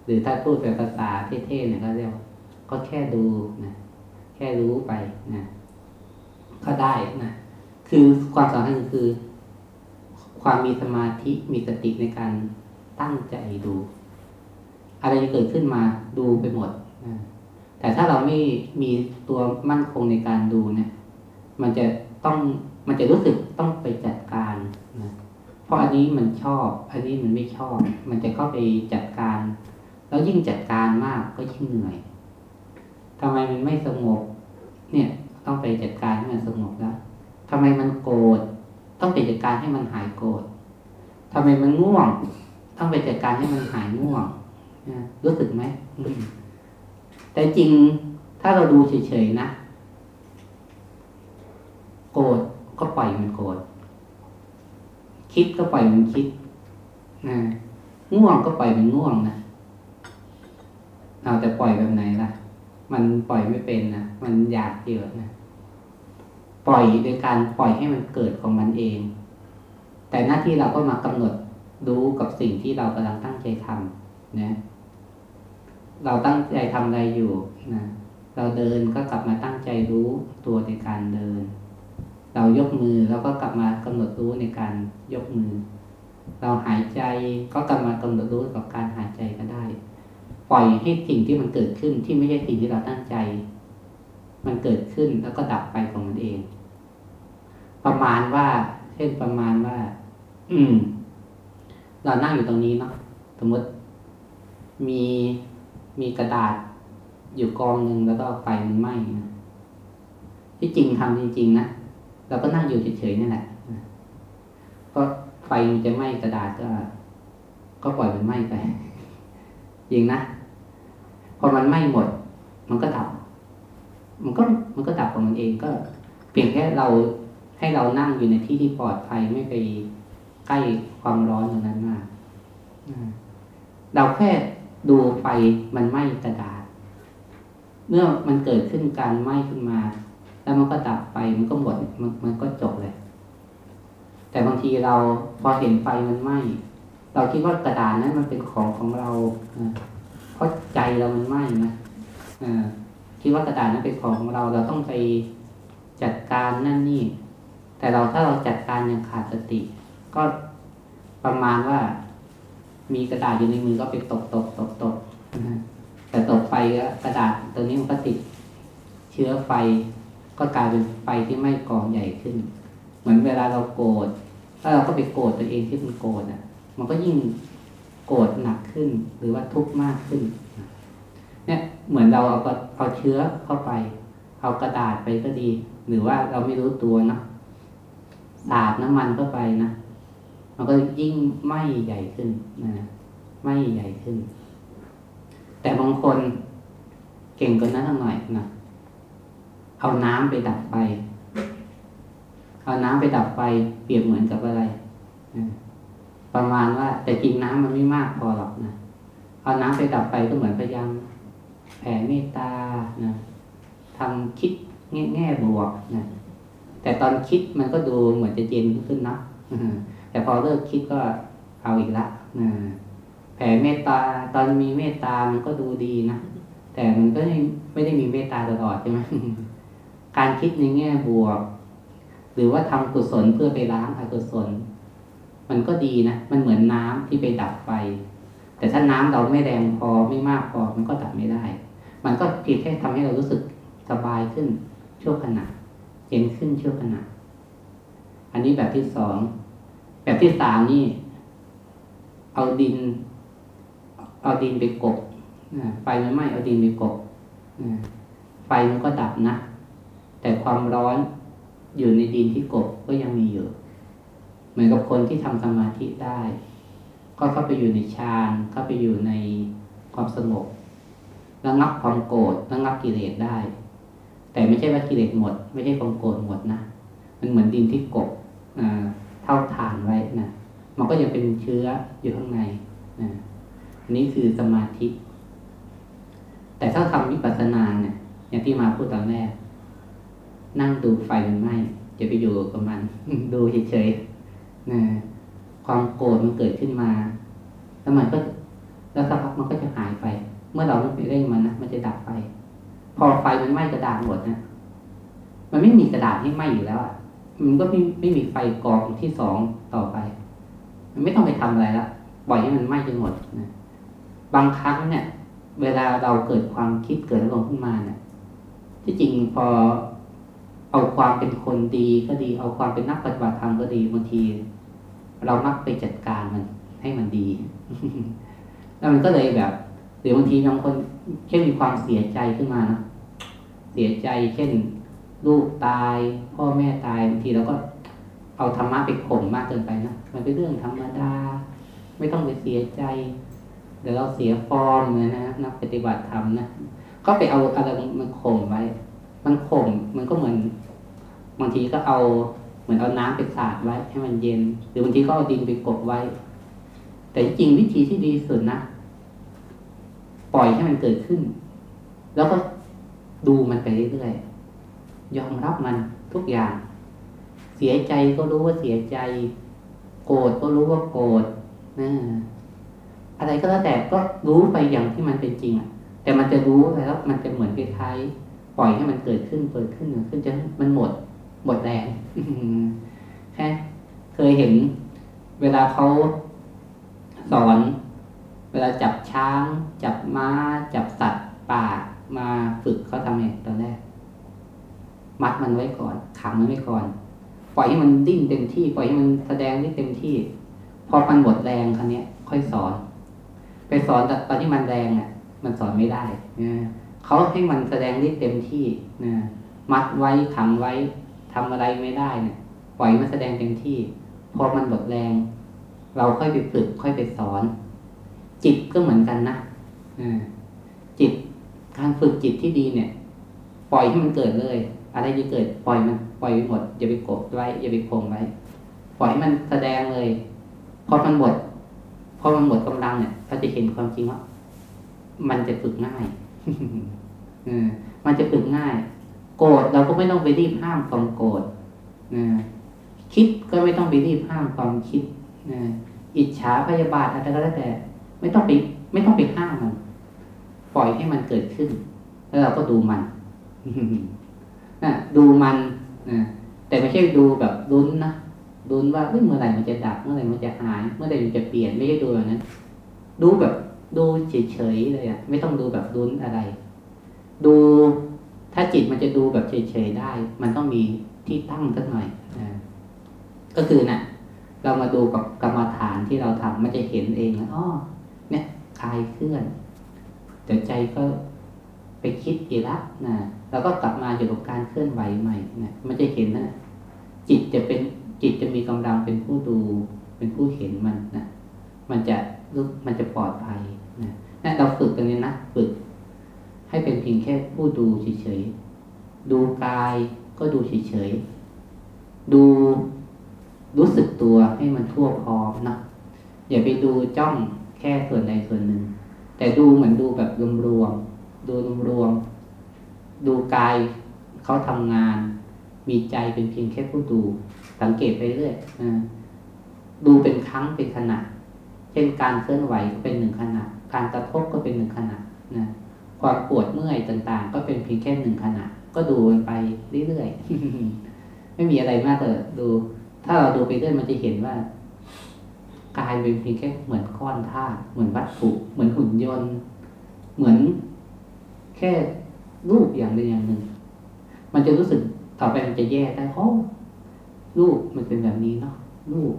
หรือถ้าพูดแบบภาษาเท่ๆเนี่ยก็เรียกก็แค่ดูนะ แค่รู้ไปนะก็ได้นะคือความสำคัญคือ ความมีสมาธิมีสติในการตั้งใจดู อะไรจะเกิดขึ้นมาดูไปหมดนะแต่ถ้าเราไม่มีตัวมั่นคงในการดูเนี่ย มันจะต้องมันจะรู้สึกต้องไปจัดการนะเพราะอันนี้มันชอบ อันนี้มันไม่ชอบ มันจะเข้าไปจัดการ แล้วยิ่งจัดการมากก็ยิ่งเหนื่อย ทำไมมันไม่สงบ เนี่ยต้องไปจัดการให้มันสงบแล้วทำไมมันโกรธต้องไปจัดการให้มันหายโกรธทำไมมันง่วง ต้องไปจัดการให้มันหายง่วงรู้สึกไหมแต่จริงถ้าเราดูเฉยๆนะโกรธก็ปล่อยมันโกรธคิดก็ปล่อยมันคิดนะง่วงก็ปล่อยมันง่วงนะเอาแต่ปล่อยแบบไหนล่ะ มันปล่อยไม่เป็นนะมันอยากเยอะนะปล่อยโดยการปล่อยให้มันเกิดของมันเอง แต่หน้าที่เราก็มากำหนดรู้กับสิ่งที่เรากำลังตั้งใจทำนะเราตั้งใจทำอะไรอยู่นะเราเดินก็กลับมาตั้งใจรู้ตัวในการเดิน เรายกมือแล้วก็กลับมากำหนดรู้ในการยกมือ เราหายใจก็กลับมากำหนดรู้กับการหายใจก็ได้ ปล่อยให้สิ่งที่มันเกิดขึ้นที่ไม่ใช่สิ่งที่เราตั้งใจ มันเกิดขึ้นแล้วก็ดับไปของมันเอง ประมาณว่า เช่นประมาณว่า อืม เรานั่งอยู่ตรงนี้เนาะสมมติมีมีกระดาษอยู่กองหนึ่งแล้วก็ไฟมันไหม้นะที่จริงทำจริง ๆ นะเราก็นั่งอยู่เฉยๆนี่แหละก็ไฟมันจะไหม้กระดาษก็ ก็ปล่อยมันไหม้ไปจริงนะ พอมันไหม้หมด มันก็ดับ มันก็มันก็ดับของมันเองก็เพียงแค่เราให้เรานั่งอยู่ในที่ที่ปลอดภัยไม่ไปใกล้ความร้อนตรงนั้นมากเราแค่ดูไฟมันไหม้กระดาษ เมื่อมันเกิดขึ้นการไหม้ขึ้นมา แล้วมันก็ดับไปมันก็หมดมันมันก็จบเลย แต่บางทีเราพอเห็นไฟมันไหม้เราคิดว่ากระดาษนั้นมันเป็นของของเรา เพราะใจเรามันไหม้นะคิดว่ากระดาษนั้นเป็นของของเราเราต้องไปจัดการนั่นนี่ แต่เราถ้าเราจัดการอย่างขาดสติ ก็ประมาณว่า มีกระดาษอยู่ในมือก็ไปตกตกตกตกแต่ตกไปกระดาษตัวนี้มันก็ติดเชื้อไฟ ก็กลายเป็นไฟที่ไม่กองใหญ่ขึ้น เหมือนเวลาเราโกรธถ้าเราก็ไปโกรธตัวเองที่มันโกรธอะ มันก็ยิ่ง โกรธหนักขึ้น หรือว่าทุกข์มากขึ้น เนี่ยเหมือนเราเอาเอาเชื้อเข้าไป เอากระดาษไปก็ดี หรือว่าเราไม่รู้ตัวนะสาดน้ำมันเข้าไปนะมันก็ยิ่งไหม้ใหญ่ขึ้นนะไหม้ใหญ่ขึ้น แต่บางคนเก่งกว่านั้นหน่อยนะเอาน้ำไปดับไฟเอาน้ำไปดับไฟเปรียบเหมือนกับอะไร ประมาณว่าแต่กินน้ำมันไม่มากพอหรอกนะเอาน้ำไปดับไฟก็เหมือนพยายามแผ่เมตตานะทำคิดแง่บวกนะแต่ตอนคิดมันก็ดูเหมือนจะเย็นขึ้นนะแต่พอเลิกคิดก็เอาอีกละนะแผ่เมตตาตอนมีเมตตามันก็ดูดีนะแต่มันก็ไม่ได้มีเมตตาตลอดใช่ไหมการคิดในแง่บวก หรือว่าทำกุศลเพื่อไปล้างอกุศล มันก็ดีนะ มันเหมือนน้ำที่ไปดับไฟ แต่ถ้าน้ำเราไม่แรงพอไม่มากพอมันก็ดับไม่ได้ มันก็เพียงแค่ทำให้เรารู้สึกสบายขึ้นชั่วขณะเย็นขึ้นชั่วขณะ อันนี้แบบที่สอง แบบที่สามนี่ เอาดิน เอาดินไปกบไฟมันไหม้เอาดินไปกบไฟมันก็ดับนะ แต่ความร้อนอยู่ในดินที่กบก็ยังมีอยู่ เหมือนกับคนที่ทำสมาธิได้ ก็เข้าไปอยู่ในฌานเข้าไปอยู่ในความสงบระงับความโกรธระงับกิเลสได้ แต่ไม่ใช่ว่ากิเลสหมด ไม่ใช่ความโกรธหมดนะมันเหมือนดินที่กบเท่าฐานไว้นะมันก็ยังเป็นเชื้ออยู่ข้างในนะอันนี้คือสมาธิ แต่ถ้าทำวิปัสสนาเนี่ยอย่างที่มาพูดตอนแรก นั่งดูไฟมันไหม้จะไปอยู่กับมัน ดูเฉยๆ นะความโกรธมันเกิดขึ้นมาแล้วมันก็แล้วสักพักมันก็จะหายไป เมื่อเราไม่ไปเร่งมันนะมันจะดับไป พอไฟมันไหม้กระดาษหมดนะมันไม่มีกระดาษให้ไหม้อยู่แล้วอะมันก็ไม่ไม่มีไฟกองที่สองต่อไป มันไม่ต้องไปทำอะไรละปล่อยให้มันไหม้จนหมดนะบางครั้งเนี่ย เวลาเราเกิดความคิดเกิดอารมณ์ขึ้นมาเนี่ยที่จริงพอเอาความเป็นคนดีก็ดี เอาความเป็นนักปฏิบัติธรรมก็ดีบางที เรามักไปจัดการมันให้มันดี แล้วมันก็เลยแบบหรือบางทีบางคนแค่นมีความเสียใจขึ้นมานะเสียใจเช่น ลูกตาย พ่อแม่ตายบางทีเราก็เอาธรรมะไปข่มมากเกินไปนะมันเป็นเรื่องธรรมดา ไม่ต้องไปเสียใจเดี๋ยวเราเสียฟอร์มเลยนะนักปฏิบัติธรรมนะก็ไปเอาอะไรมันข่มไว้ มันข่มมันก็เหมือน บางทีก็เอา เหมือนเอาน้ำไปสาดไว้ ให้มันเย็น หรือบางทีก็เอาดินไปกบไว้ แต่จริงวิธีที่ดีสุดนะ ปล่อยให้มันเกิดขึ้น แล้วก็ดูมันไปเรื่อยๆยอมรับมันทุกอย่าง เสียใจก็รู้ว่าเสียใจ โกรธก็รู้ว่าโกรธนะอะไรก็แล้วแต่ก็รู้ไปอย่างที่มันเป็นจริงอะ แต่มันจะรู้แล้วมันจะเหมือนคล้ายๆปล่อยให้มันเกิดขึ้นเกิดขึ้นเกิดขึ้นจนมันหมด หมดแรงแค่เคยเห็นเวลาเขาสอน เวลาจับช้าง จับม้า จับสัตว์ป่ามาฝึกเขาทำไงตอนแรก มัดมันไว้ก่อน ขังมันไว้ก่อน ปล่อยให้มันดิ้นเต็มที่ ปล่อยให้มันแสดงได้เต็มที่ พอมันหมดแรงครั้นี้ค่อยสอน ไปสอนตอนที่มันแรงอะ มันสอนไม่ได้เขาให้มันแสดงได้เต็มที่นะมัดไว้ขังไว้ ทำอะไรไม่ได้เนี่ยปล่อยมันแสดงเต็มที่ พอมันหมดแรง เราค่อยไปฝึกค่อยไปสอน จิตก็เหมือนกันนะจิตการฝึกจิตที่ดีเนี่ย ปล่อยให้มันเกิดเลย อะไรจะเกิด ปล่อยมันปล่อยไปหมดอย่าไปกดไว้อย่าไปคงไว้ปล่อยให้มันแสดงเลย พอมันหมดพอมันหมดกำลังเนี่ยเราจะเห็นความจริงว่า มันจะฝึกง่ายอมันจะฝึกง่าย โกรธเราก็ไม่ต้องไปรีบห้ามความโกรธนะคิดก็ไม่ต้องไปรีบห้ามความคิดนะอิจฉาพยาบาทอะไรก็แล้วแต่ ไม่ต้องไปไม่ต้องไปห้ามมัน ปล่อยให้มันเกิดขึ้น แล้วเราก็ดูมันนะดูมันนะแต่ไม่ใช่ดูแบบลุ้นนะลุ้นว่าเมื่อไหร่มันจะดับ เมื่อไหร่มันจะหาย เมื่อไหร่มันจะเปลี่ยนไม่ใช่ดูแบบนั้น ดูแบบดูเฉยๆเลยอะ ไม่ต้องดูแบบลุ้นอะไร ดู ถ้าจิตมันจะดูแบบเฉยๆได้ มันต้องมีที่ตั้งสักหน่อยนะก็คือนะ่ะ เรามาดูกับกรรมฐานที่เราทำมันจะเห็นเองแล้วอ๋อเนี่ยคลายเคลื่อนแต่ใจก็ไปคิดอีกล้วนะแล้วก็กลับมาอยู่กับการเคลื่อนไหวใหม่นะมันจะเห็นนะจิตจะเป็นจิตจะมีกำลังเป็นผู้ดูเป็นผู้เห็นมันนะมันจะมันจะปลอดภัยนะนะเราฝึกตรงนี้นะฝึก ให้เป็นเพียงแค่ผู้ดูเฉยๆ ดูกายก็ดูเฉยๆ ดูรู้สึกตัวให้มันทั่วพร้อมนะ อย่าไปดูจ้องแค่ส่วนใดส่วนหนึ่ง แต่ดูเหมือนดูแบบรวมๆ ดูรวมๆ ดูกายเขาทำงาน มีใจเป็นเพียงแค่ผู้ดู สังเกตไปเรื่อยดูเป็นครั้งเป็นขณะ เช่นการเคลื่อนไหวก็เป็นหนึ่งขณะ การกระทบก็เป็นหนึ่งขณะนะ ความปวดเมื่อยต่างๆ ก็เป็นเพียงแค่หนึ่งขณะ ก็ดูไปเรื่อยๆไม่มีอะไรมากเลยดู ถ้าเราดูไปเรื่อยมันจะเห็นว่ากายเป็นเพียงแค่เหมือนก้อนธาตุเหมือนวัตถุ เหมือนหุ่นยนต์ เหมือนแค่รูปอย่างใดอย่างหนึ่ง มันจะรู้สึกต่อไปมันจะแยกได้เพราะรูปมันเป็นแบบนี้เนาะรูป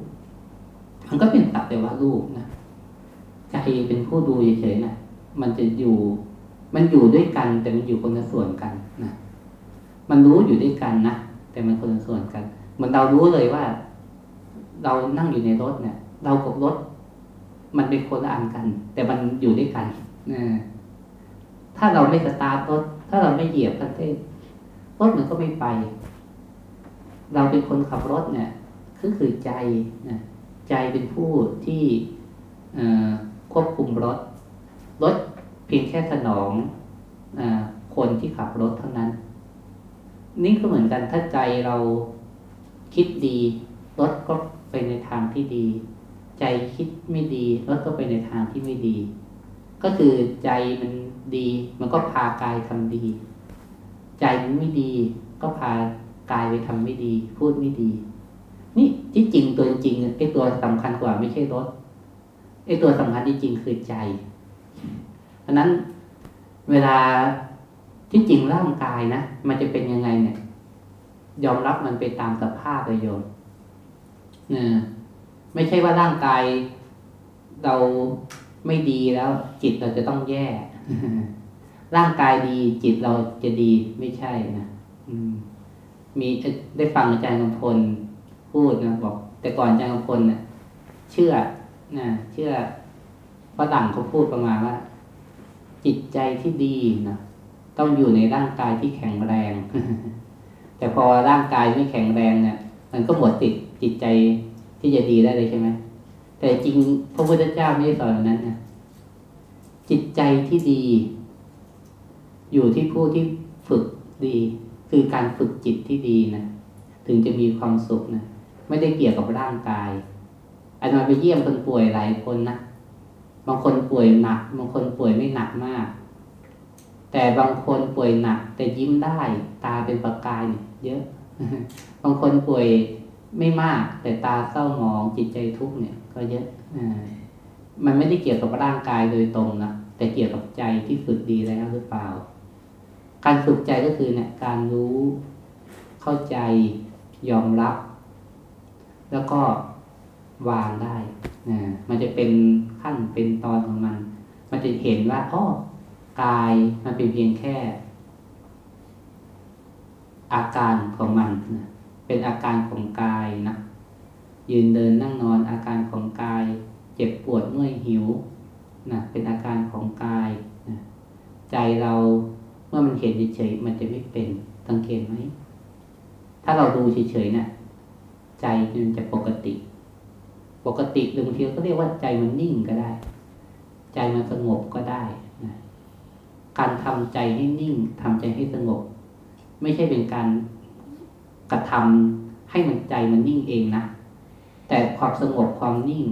มันก็เป็นสักแต่ว่ารูปนะใจเป็นผู้ดูเฉยๆนะมันจะอยู่ มันอยู่ด้วยกัน แต่มันอยู่คนละส่วนกันนะมันรู้อยู่ด้วยกันนะแต่มันคนละส่วนกันมันเรารู้เลยว่า เรานั่งอยู่ในรถเนี่ย เรากับรถ มันเป็นคนละอันกัน แต่มันอยู่ด้วยกันนะถ้าเราไม่สตาร์ทรถ ถ้าเราไม่เหยียบคันเร่งรถมันก็ไม่ไป เราเป็นคนขับรถเนี่ยก็คือใจนะใจเป็นผู้ที่ควบคุมรถ รถ เพียงแค่สนองอคนที่ขับรถเท่านั้น นี่ก็เหมือนกันถ้าใจเราคิดดีรถก็ไปในทางที่ดี ใจคิดไม่ดีรถก็ไปในทางที่ไม่ดี ก็คือใจมันดี มันก็พากายทำดี ใจมันไม่ดี ก็พากายไปทำไม่ดี พูดไม่ดี นี่ที่จริงตัวจริงไอ้ตัวสำคัญกว่าไม่ใช่รถไอ้ตัวสำคัญที่จริงคือใจ อันนั้นเวลาที่จริงร่างกายนะมันจะเป็นยังไงเนี่ย ยอมรับมันไปตามสภาพเลยโยมเนี่ยไม่ใช่ว่าร่างกายเราไม่ดีแล้ว จิตเราจะต้องแย่ ร่างกายดี จิตเราจะดีไม่ใช่นะมีได้ฟังอาจารย์กำพลพูดนะบอก แต่ก่อนอาจารย์กำพลเนะ่ยเชื่อนะเชื่อฝรั่งเขาพูดประมาณว่า จิตใจที่ดีนะต้องอยู่ในร่างกายที่แข็งแรง แต่พอร่างกายไม่แข็งแรงเนี่ย มันก็หมดติดจิตใจที่จะดีได้เลยใช่ไหมแต่จริงพระพุทธเจ้าไม่ได้สอนนั้นนะจิตใจที่ดี อยู่ที่ผู้ที่ฝึกดี คือการฝึกจิตที่ดีนะถึงจะมีความสุขนะไม่ได้เกี่ยวกับร่างกายอาจารย์ไปเยี่ยมคนป่วยหลายคนนะ บางคนป่วยหนัก บางคนป่วยไม่หนักมาก แต่บางคนป่วยหนัก แต่ยิ้มได้ตาเป็นประกายเยอะ บางคนป่วยไม่มาก แต่ตาเศร้าหมองจิตใจทุกข์เนี่ย ก็เยอะมันไม่ได้เกี่ยวกับร่างกายโดยตรงนะแต่เกี่ยวกับใจที่ฝึกดีแล้วหรือเปล่า การฝึกใจก็คือเนี่ยการรู้เข้าใจยอมรับ แล้วก็วางได้ นะมันจะเป็นขั้นเป็นตอนของมัน มันจะเห็นว่าอ๋อกายมันเป็นเพียงแค่ อาการของมันนะเป็นอาการของกายนะยืนเดินนั่งนอนอาการของกาย เจ็บปวดเมื่อยหิวนะเป็นอาการของกายนะใจเราเมื่อมันเห็นเฉยๆมันจะไม่เป็นสังเกตไหมถ้าเราดูเฉยๆเนะี่ยใจมันจะปกติ ปกติหรือบางทีก็เรียกว่าใจมันนิ่งก็ได้ ใจมันสงบก็ได้นะการทำใจให้นิ่งทำใจให้สงบ ไม่ใช่เป็นการกระทำให้มันใจมันนิ่งเองนะแต่ความสงบความนิ่ง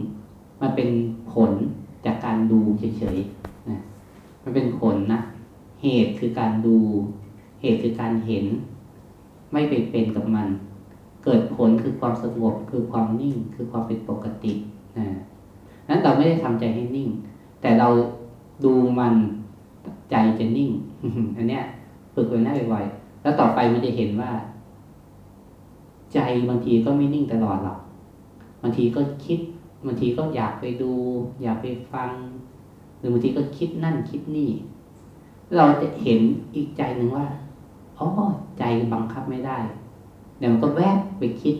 มันเป็นผลจากการดูเฉยๆนะมันเป็นผลนะเหตุคือการดู เหตุคือการเห็น ไม่ไปเป็นกับมัน เกิดผลคือความสงบคือความนิ่งคือความเป็นปกตินะนั้นเราไม่ได้ทำใจให้นิ่ง แต่เราดูมันใจจะนิ่งอันเนี้ยฝึกไว้หน้าบ่อยๆแล้วต่อไปมันจะเห็นว่า ใจบางทีก็ไม่นิ่งตลอดหรอกบางทีก็คิดบางทีก็อยากไปดู อยากไปฟัง หรือบางทีก็คิดนั่นคิดนี่ เราจะเห็นอีกใจหนึ่งว่าอ๋อใจบังคับไม่ได้ เดี๋ยวมันก็แวบไปคิด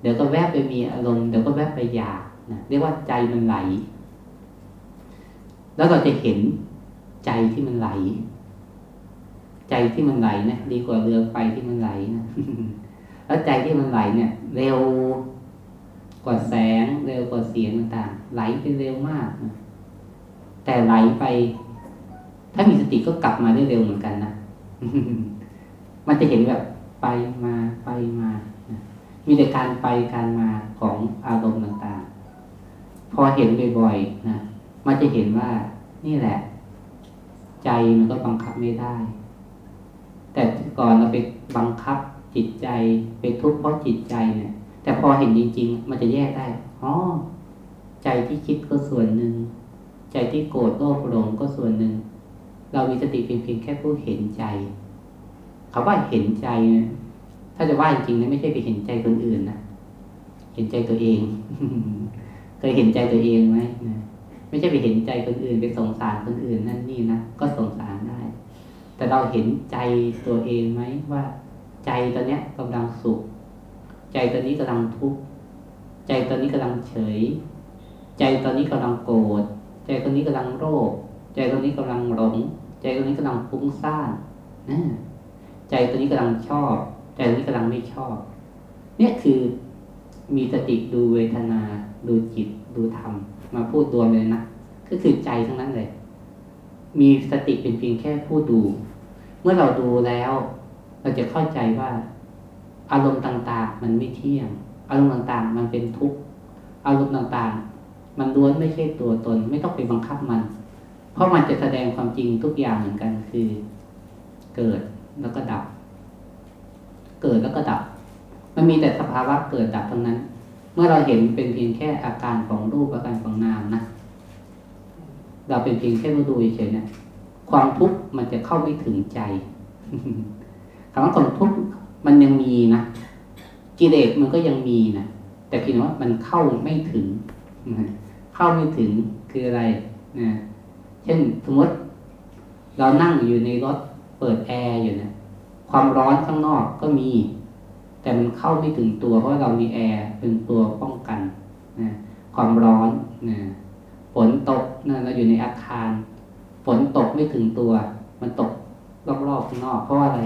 เดี๋ยวก็แวบไปมีอารมณ์เดี๋ยวก็แวบไปอยากนะเรียกว่าใจมันไหล แล้วเราจะเห็นใจที่มันไหล ใจที่มันไหลนะดีกว่าเรือไฟที่มันไหลนะแล้วใจที่มันไหลเนี่ย เร็วกว่าแสง เร็วกว่าเสียงต่างๆไหลไปเร็วมากนะแต่ไหลไป ถ้ามีสติก็กลับมาได้เร็วเหมือนกันนะมันจะเห็นแบบ ไปมาไปมามีแต่การไปการมาของอารมณ์ต่างๆ พอเห็นบ่อยๆนะมันจะเห็นว่านี่แหละ ใจมันก็บังคับไม่ได้ แต่ก่อนเราไปบังคับจิตใจไปทุกข์เพราะจิตใจเนี่ย แต่พอเห็นจริงๆ มันจะแยกได้อ๋อใจที่คิดก็ส่วนหนึ่ง ใจที่โกรธโลภหลงก็ส่วนหนึ่ง เรามีสติเพียงแค่ผู้เห็นใจ คาว่าเห็นใจนะถ้าจะว่าจริงนะไม่ใช่ไปเห็นใจคนอื่นนะเห็นใจตัวเองเคยเห็นใจตัวเองไหมนะไม่ใช่ไปเห็นใจคนอื่นไปสงสารคนอื่นนั่นนี่นะก็สงสารได้ แต่เราเห็นใจตัวเองไหมว่า ใจตอนเนี้ยกำลังสุข ใจตอนนี้กำลังทุกข์ใจตอนนี้กำลังเฉย ใจตอนนี้กำลังโกรธใจตอนนี้กำลังโรค ใจตอนนี้กำลังหลงใจตอนนี้กำลังฟุ้งซ่านนะ ใจตอนนี้กำลังชอบ ใจตอนนี้กำลังไม่ชอบ เนี่ยคือมีสติดูเวทนา ดูจิต ดูธรรม มาพูดรวมเลยนะก็คือใจทั้งนั้นเลย มีสติเป็นเพียงแค่ผู้ดู เมื่อเราดูแล้ว เราจะเข้าใจว่า อารมณ์ต่างๆ มันไม่เที่ยง อารมณ์ต่างๆ มันเป็นทุกข์อารมณ์ต่างๆ มันล้วนไม่ใช่ตัวตน ไม่ต้องไปบังคับมัน เพราะมันจะแสดงความจริงทุกอย่างเหมือนกันคือ เกิด แล้วก็ดับ เกิดแล้วก็ดับ มันมีแต่สภาวะเกิดดับทั้งนั้น เมื่อเราเห็นเป็นเพียงแค่อาการของรูปอาการของนามนะ เราเป็นเพียงแค่รู้ดูเฉยๆเนี่ยความทุกข์มันจะเข้าไม่ถึงใจคำว่าความทุกข์มันยังมีนะกิเลสมันก็ยังมีนะแต่เพียงว่ามันเข้าไม่ถึงเข้าไม่ถึงคืออะไรนะเช่นสมมติเรานั่งอยู่ในรถ เปิดแอร์อยู่นะความร้อนข้างนอกก็มี แต่มันเข้าไม่ถึงตัวเพราะเรามีแอร์เป็นตัวป้องกันนะความร้อนนะฝนตกนะเราอยู่ในอาคารฝนตกไม่ถึงตัว มันตกรอบๆข้างนอกเพราะว่าอะไร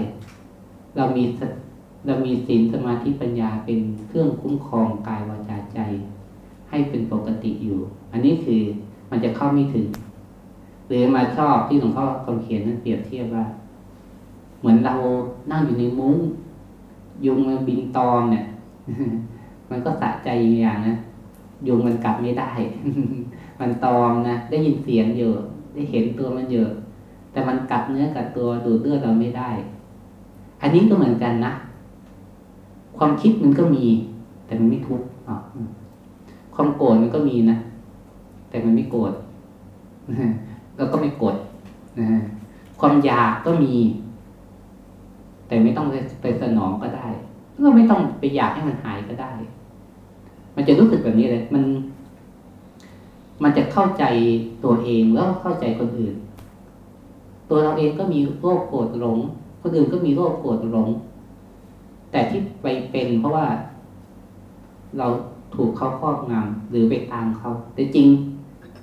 เรามีเรามีศีลสมาธิปัญญาเป็นเครื่องคุ้มครองกายวาจาใจ ให้เป็นปกติอยู่ อันนี้คือมันจะเข้าไม่ถึง หรือมาชอบที่หลวงพ่อคำเขียนนั้นเปรียบเทียบว่า เหมือนเรานั่งอยู่ในมุ้ง ยุงมันบินตอมเนี่ย มันก็สะใจอย่างนะยุงมันกัดไม่ได้ มันตอมนะได้ยินเสียงเยอะ ได้เห็นตัวมันเยอะ แต่มันกัดเนื้อกัดตัวดูดเลือดเราไม่ได้ อันนี้ก็เหมือนกันนะความคิดมันก็มี แต่มันไม่ทุกข์ความโกรธมันก็มีนะแต่มันไม่โกรธแล้วก็ไม่กดความอยากก็มี แต่ไม่ต้องไปสนองก็ได้ก็ไม่ต้องไปอยากให้มันหายก็ได้ มันจะรู้สึกแบบนี้เลย มัน มันจะเข้าใจตัวเองแล้วเข้าใจคนอื่น ตัวเราเองก็มีโรคโกรธหลง คนอื่นก็มีโรคโกรธหลง แต่ที่ไปเป็นเพราะว่า เราถูกเขาครอบงำหรือไปตามเขา แต่จริง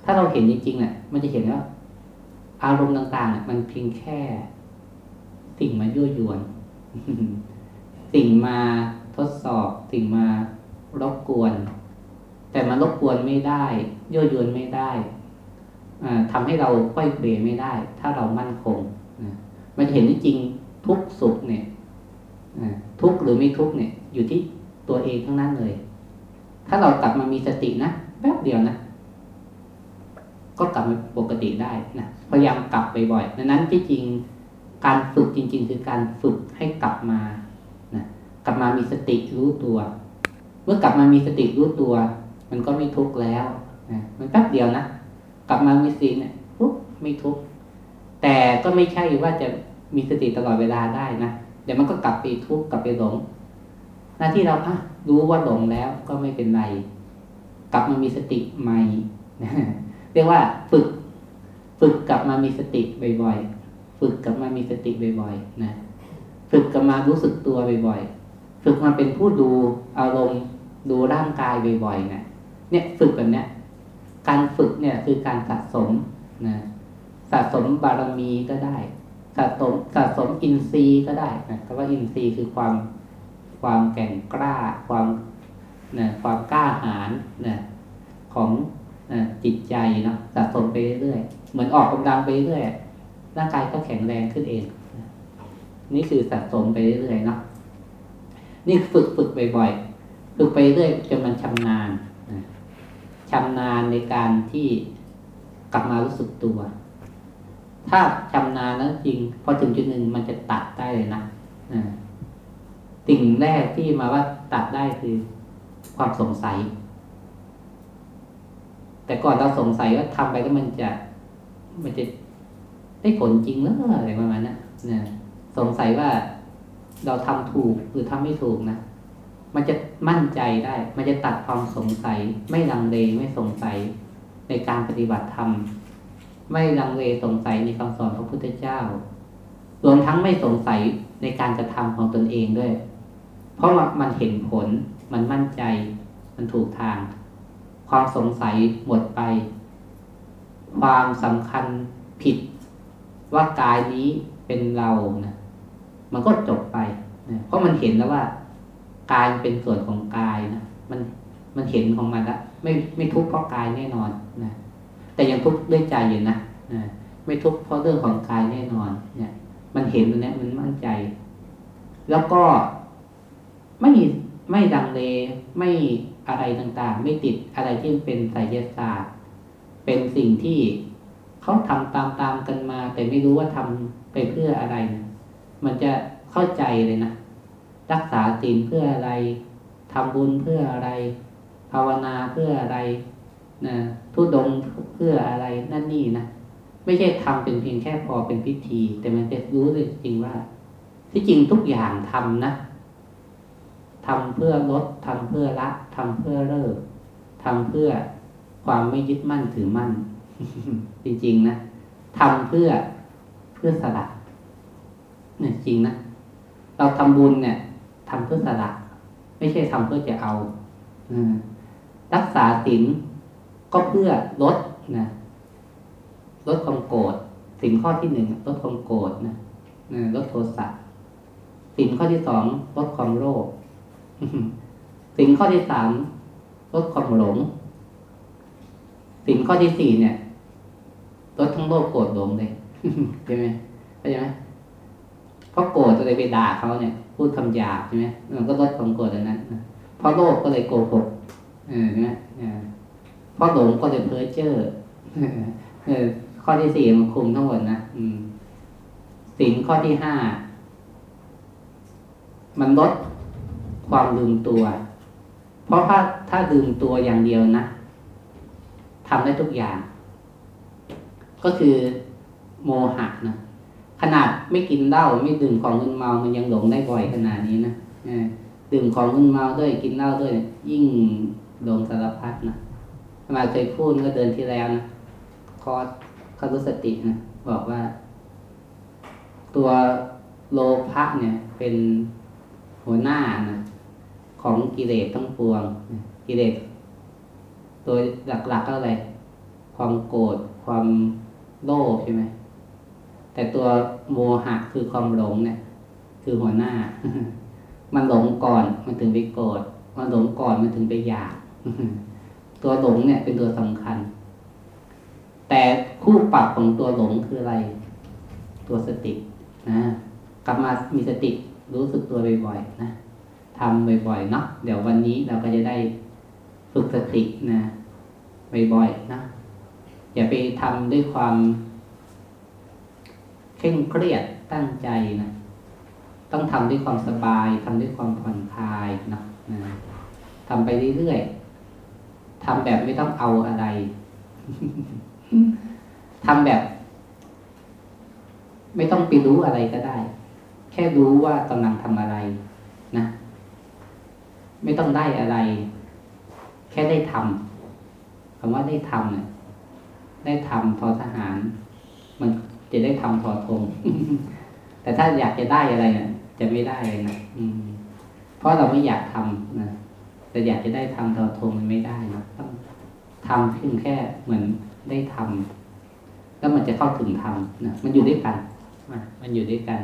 ถ้าเราเห็นจริงๆเนี่ยมันจะเห็นว่าอารมณ์ต่างๆมันเพียงแค่ สิ่งมายั่วยวน สิ่งมาทดสอบสิ่งมารบกวน แต่มารบกวนไม่ได้ยั่วยวนไม่ได้ทำให้เราค่อยเบรไม่ได้ ถ้าเรามั่นคงมันเห็นจริงทุกสุขเนี่ยทุกหรือไม่ทุกเนี่ย อยู่ที่ตัวเองทั้งนั้นเลย ถ้าเรากลับมามีสตินะแป๊บเดียวนะก็กลับมาปกติได้นะพยายามกลับไปบ่อยดังนั้นที่จริง การฝึกจริง ๆ คือการฝึกให้กลับมานะกลับมามีสติรู้ตัว เมื่อกลับมามีสติรู้ตัว มันก็ไม่ทุกข์แล้วนะมันแป๊บเดียวนะกลับมามีสติเนี่ยปุ๊บไม่ทุกข์แต่ก็ไม่ใช่ว่าจะมีสติตลอดเวลาได้นะเดี๋ยวมันก็กลับไปทุกข์กลับไปหลง หน้าที่เราอะรู้ว่าหลงแล้วก็ไม่เป็นไร กลับมามีสติใหม่นะเรียกว่าฝึก ฝึกกลับมามีสติบ่อยๆ ฝึกกลับมามีสติบ่อยๆนะฝึกกลับมารู้สึกตัวบ่อยๆฝึกมาเป็นผู้ดูอารมณ์ดูร่างกายบ่อยๆนะเนี่ยฝึกแบบเนี้ยการฝึกเนี่ยคือการสะสมนะสะสมบารมีก็ได้สะสมสะสมอินทรีย์ก็ได้นะคำว่าอินทรีย์คือความความแก่งกล้าความนะความกล้าหาญนะของจิตใจเนาะสะสมไปเรื่อยเหมือนออกกำลังไปเรื่อย ร่างกายก็แข็งแรงขึ้นเอง นี่คือสะสมไปเรื่อยๆเนาะนี่ฝึกฝึกบ่อยๆฝึกไปเรื่อยจนมันชำนาญชำนาญในการที่กลับมารู้สึกตัว ถ้าชำนาญแล้วจริงพอถึงจุดหนึ่งมันจะตัดได้เลยนะสิ่งแรกที่มาว่าตัดได้คือความสงสัย แต่ก่อนเราสงสัยว่าทำไปแล้วมันจะมันจะ ได้ผลจริงหรืออะไรประมาณนั้นนะสงสัยว่าเราทำถูกหรือทำไม่ถูกนะ มันจะมั่นใจได้ มันจะตัดความสงสัย ไม่ลังเลไม่สงสัยในการปฏิบัติธรรม ไม่ลังเลสงสัยในคำสอนพระพุทธเจ้ารวมทั้งไม่สงสัยในการกระทำของตนเองด้วย เพราะมันเห็นผล มันมั่นใจ มันถูกทาง ความสงสัยหมดไป ความสำคัญผิด ว่ากายนี้เป็นเรานะมันก็จบไปนะเพราะมันเห็นแล้วว่ากายเป็นส่วนของกายนะมันมันเห็นของมันล้วไม่ไม่ทุกข์เพราะกายแน่นอนนะแต่ยังทุกข์ด้วยใจอยู่นะนะไม่ทุกข์เพราะเรื่องของกายแน่นอน เนี่ย มันเห็นตรงนี้มันมั่นใจ แล้วก็ไม่ไม่ดังเลไม่อะไรต่างๆ ไม่ติดอะไรที่เป็นไสยศาสตร์ เป็นสิ่งที่ เขาทำตามๆกันมา แต่ไม่รู้ว่าทำไปเพื่ออะไร มันจะเข้าใจเลยนะรักษาศีลเพื่ออะไรทำบุญเพื่ออะไร ภาวนาเพื่ออะไรนะทุดงเพื่ออะไรนั่นนี่นะไม่ใช่ทำเป็นเพียงแค่พอเป็นพิธี แต่มันจะรู้เลยจริงว่า ที่จริงทุกอย่างทำนะทำเพื่อลดทำเพื่อละทำเพื่อเลิกทำเพื่อความไม่ยึดมั่นถือมั่น จริงๆนะทำเพื่อเพื่อสละเนี่ยจริงนะเราทำบุญเนี่ยทำเพื่อสละไม่ใช่ทำเพื่อจะเอารักษาศีลก็เพื่อลดนะลดความโกรธสิ่งข้อที่หนึ่งลดความโกรธนะลดโทสะสิ่งข้อที่สองลดความโลภสิ่งข้อที่สามลดความหลงสิ่งข้อที่สี่เนี่ย ลดทั้งโลภโกรธหลงเลยใช่ไหมเข้าใจไหมเพราะโกรธก็เลยไปด่าเขาเนี่ย พูดคำหยาบใช่ไหมมันก็ลดความโกรธอันนั้นเพราะโลภก็เลยโกหกเออใช่ไหมเพราะหลงก็เลยเพ้อเจ้อเออข้อที่สี่มันคุมทั้งหมดนะอืมสิ่งข้อที่ห้ามันลดความลืมตัว เพราะถ้าถ้าลืมตัวอย่างเดียวนะทำได้ทุกอย่าง ก็คือโมหะนะขนาดไม่กินเหล้าไม่ดื่มของมึนเมา มันยังหลงได้บ่อยขนาดนี้นะดื่มของมึนเมาด้วยกินเหล้าด้วย ยิ่งหลงสารพัดนะมาเคยพูดเมื่อเดือนที่แล้วนะคอร์สคารุสตินะบอกว่า ตัวโลภะเนี่ย เป็นหัวหน้านะของกิเลสทั้งปวง กิเลสโดยหลักๆก็อะไร ความโกรธความ โลภใช่ไหมแต่ตัวโมหะคือความหลงเนี่ย คือหัวหน้า มันหลงก่อนมันถึงไปโกรธมันหลงก่อนมันถึงไปอยาก ตัวหลงเนี่ยเป็นตัวสำคัญ แต่คู่ปรับของตัวหลงคืออะไร ตัวสตินะกลับมามีสติรู้สึกตัวบ่อยๆนะทำบ่อยๆเนาะเดี๋ยววันนี้เราก็จะได้ฝึกสตินะบ่อยๆนะ อย่าไปทำด้วยความเคร่งเครียดตั้งใจนะต้องทำด้วยความสบายทำด้วยความผ่อนคลายนะนะทำไปเรื่อยๆทำแบบไม่ต้องเอาอะไรทำแบบ ไม่ต้องไปรู้อะไรก็ได้ แค่รู้ว่ากำลังทำอะไรนะ ไม่ต้องได้อะไร แค่ได้ทำคำว่าได้ทำเนี่ย ได้ทำทอทหาร มันจะได้ทำทอทงแต่ถ้าอยากจะได้อะไรเนี่ยจะไม่ได้เลยนะอืมเพราะเราไม่อยากทำนะแต่อยากจะได้ทำทอทงมันไม่ได้นะต้องทำเพียงแค่เหมือนได้ทำแล้วมันจะเข้าถึงธรรมนะมันอยู่ด้วยกันมันอยู่ด้วยกัน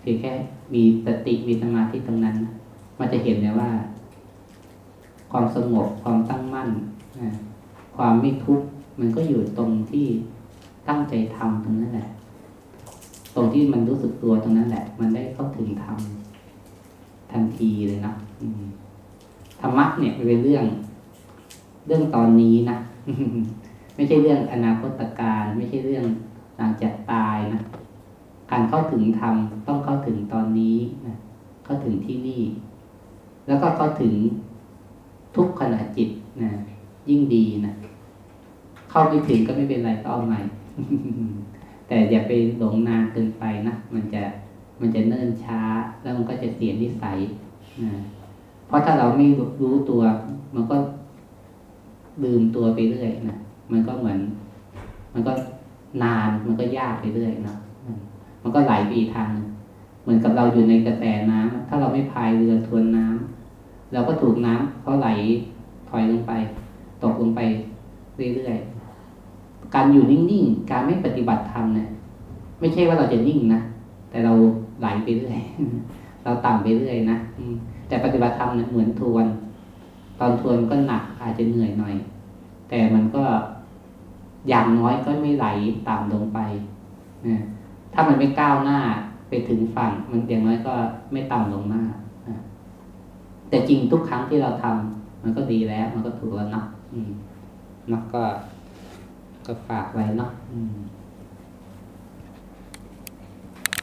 เพียงแค่มีสติมีสมาธิตรงนั้น มันจะเห็นเลยว่า ความสงบความตั้งมั่นความไม่ทุกข์ มันก็อยู่ตรงที่ตั้งใจทำตรงนั้นแหละ ตรงที่มันรู้สึกตัวตรงนั้นแหละ มันได้เข้าถึงธรรมทันทีเลยนะธรรมะเนี่ยเป็นเรื่อง เรื่องตอนนี้นะไม่ใช่เรื่องอนาคตการ ไม่ใช่เรื่องหลังจากตายนะการเข้าถึงธรรมต้องเข้าถึงตอนนี้นะเข้าถึงที่นี่ แล้วก็เข้าถึงทุกขณะจิตนะยิ่งดีนะ เข้าไม่ถึงก็ไม่เป็นไรก็เอาใหม่ แต่อย่าไปหลงนานเกินไปนะมันจะมันจะเนิ่นช้า แล้วมันก็จะเสียนิสัยนะพราะถ้าเราไม่รู้ตัว มันก็ลืมตัวไปเรื่อยนะมันก็เหมือน มันก็นานมันก็ยากไปเรื่อยเนาะมันก็ไหลไปอีกทาง เหมือนกับเราอยู่ในกระแสน้ำถ้าเราไม่พายเรือทวนน้ำเราก็ถูกน้ำเขาไหลถอยลงไป ตกลงไปเรื่อยๆ การอยู่นิ่งๆ การไม่ปฏิบัติธรรมเนี่ยไม่ใช่ว่าเราจะนิ่งนะ แต่เราไหลไปเรื่อย เราต่ำไปเรื่อยนะแต่ปฏิบัติธรรมเนี่ยเหมือนทวน ตอนทวนก็หนักอาจจะเหนื่อยหน่อย แต่มันก็อย่างน้อยก็ไม่ไหลต่ำลงไปนะถ้ามันไม่ก้าวหน้าไปถึงฝั่ง มันอย่างน้อยก็ไม่ต่ำลงหน้านะแต่จริงทุกครั้งที่เราทำมันก็ดีแล้ว มันก็ถูกแล้วนะอืมนะก็ ก็ฝากไว้เนาะ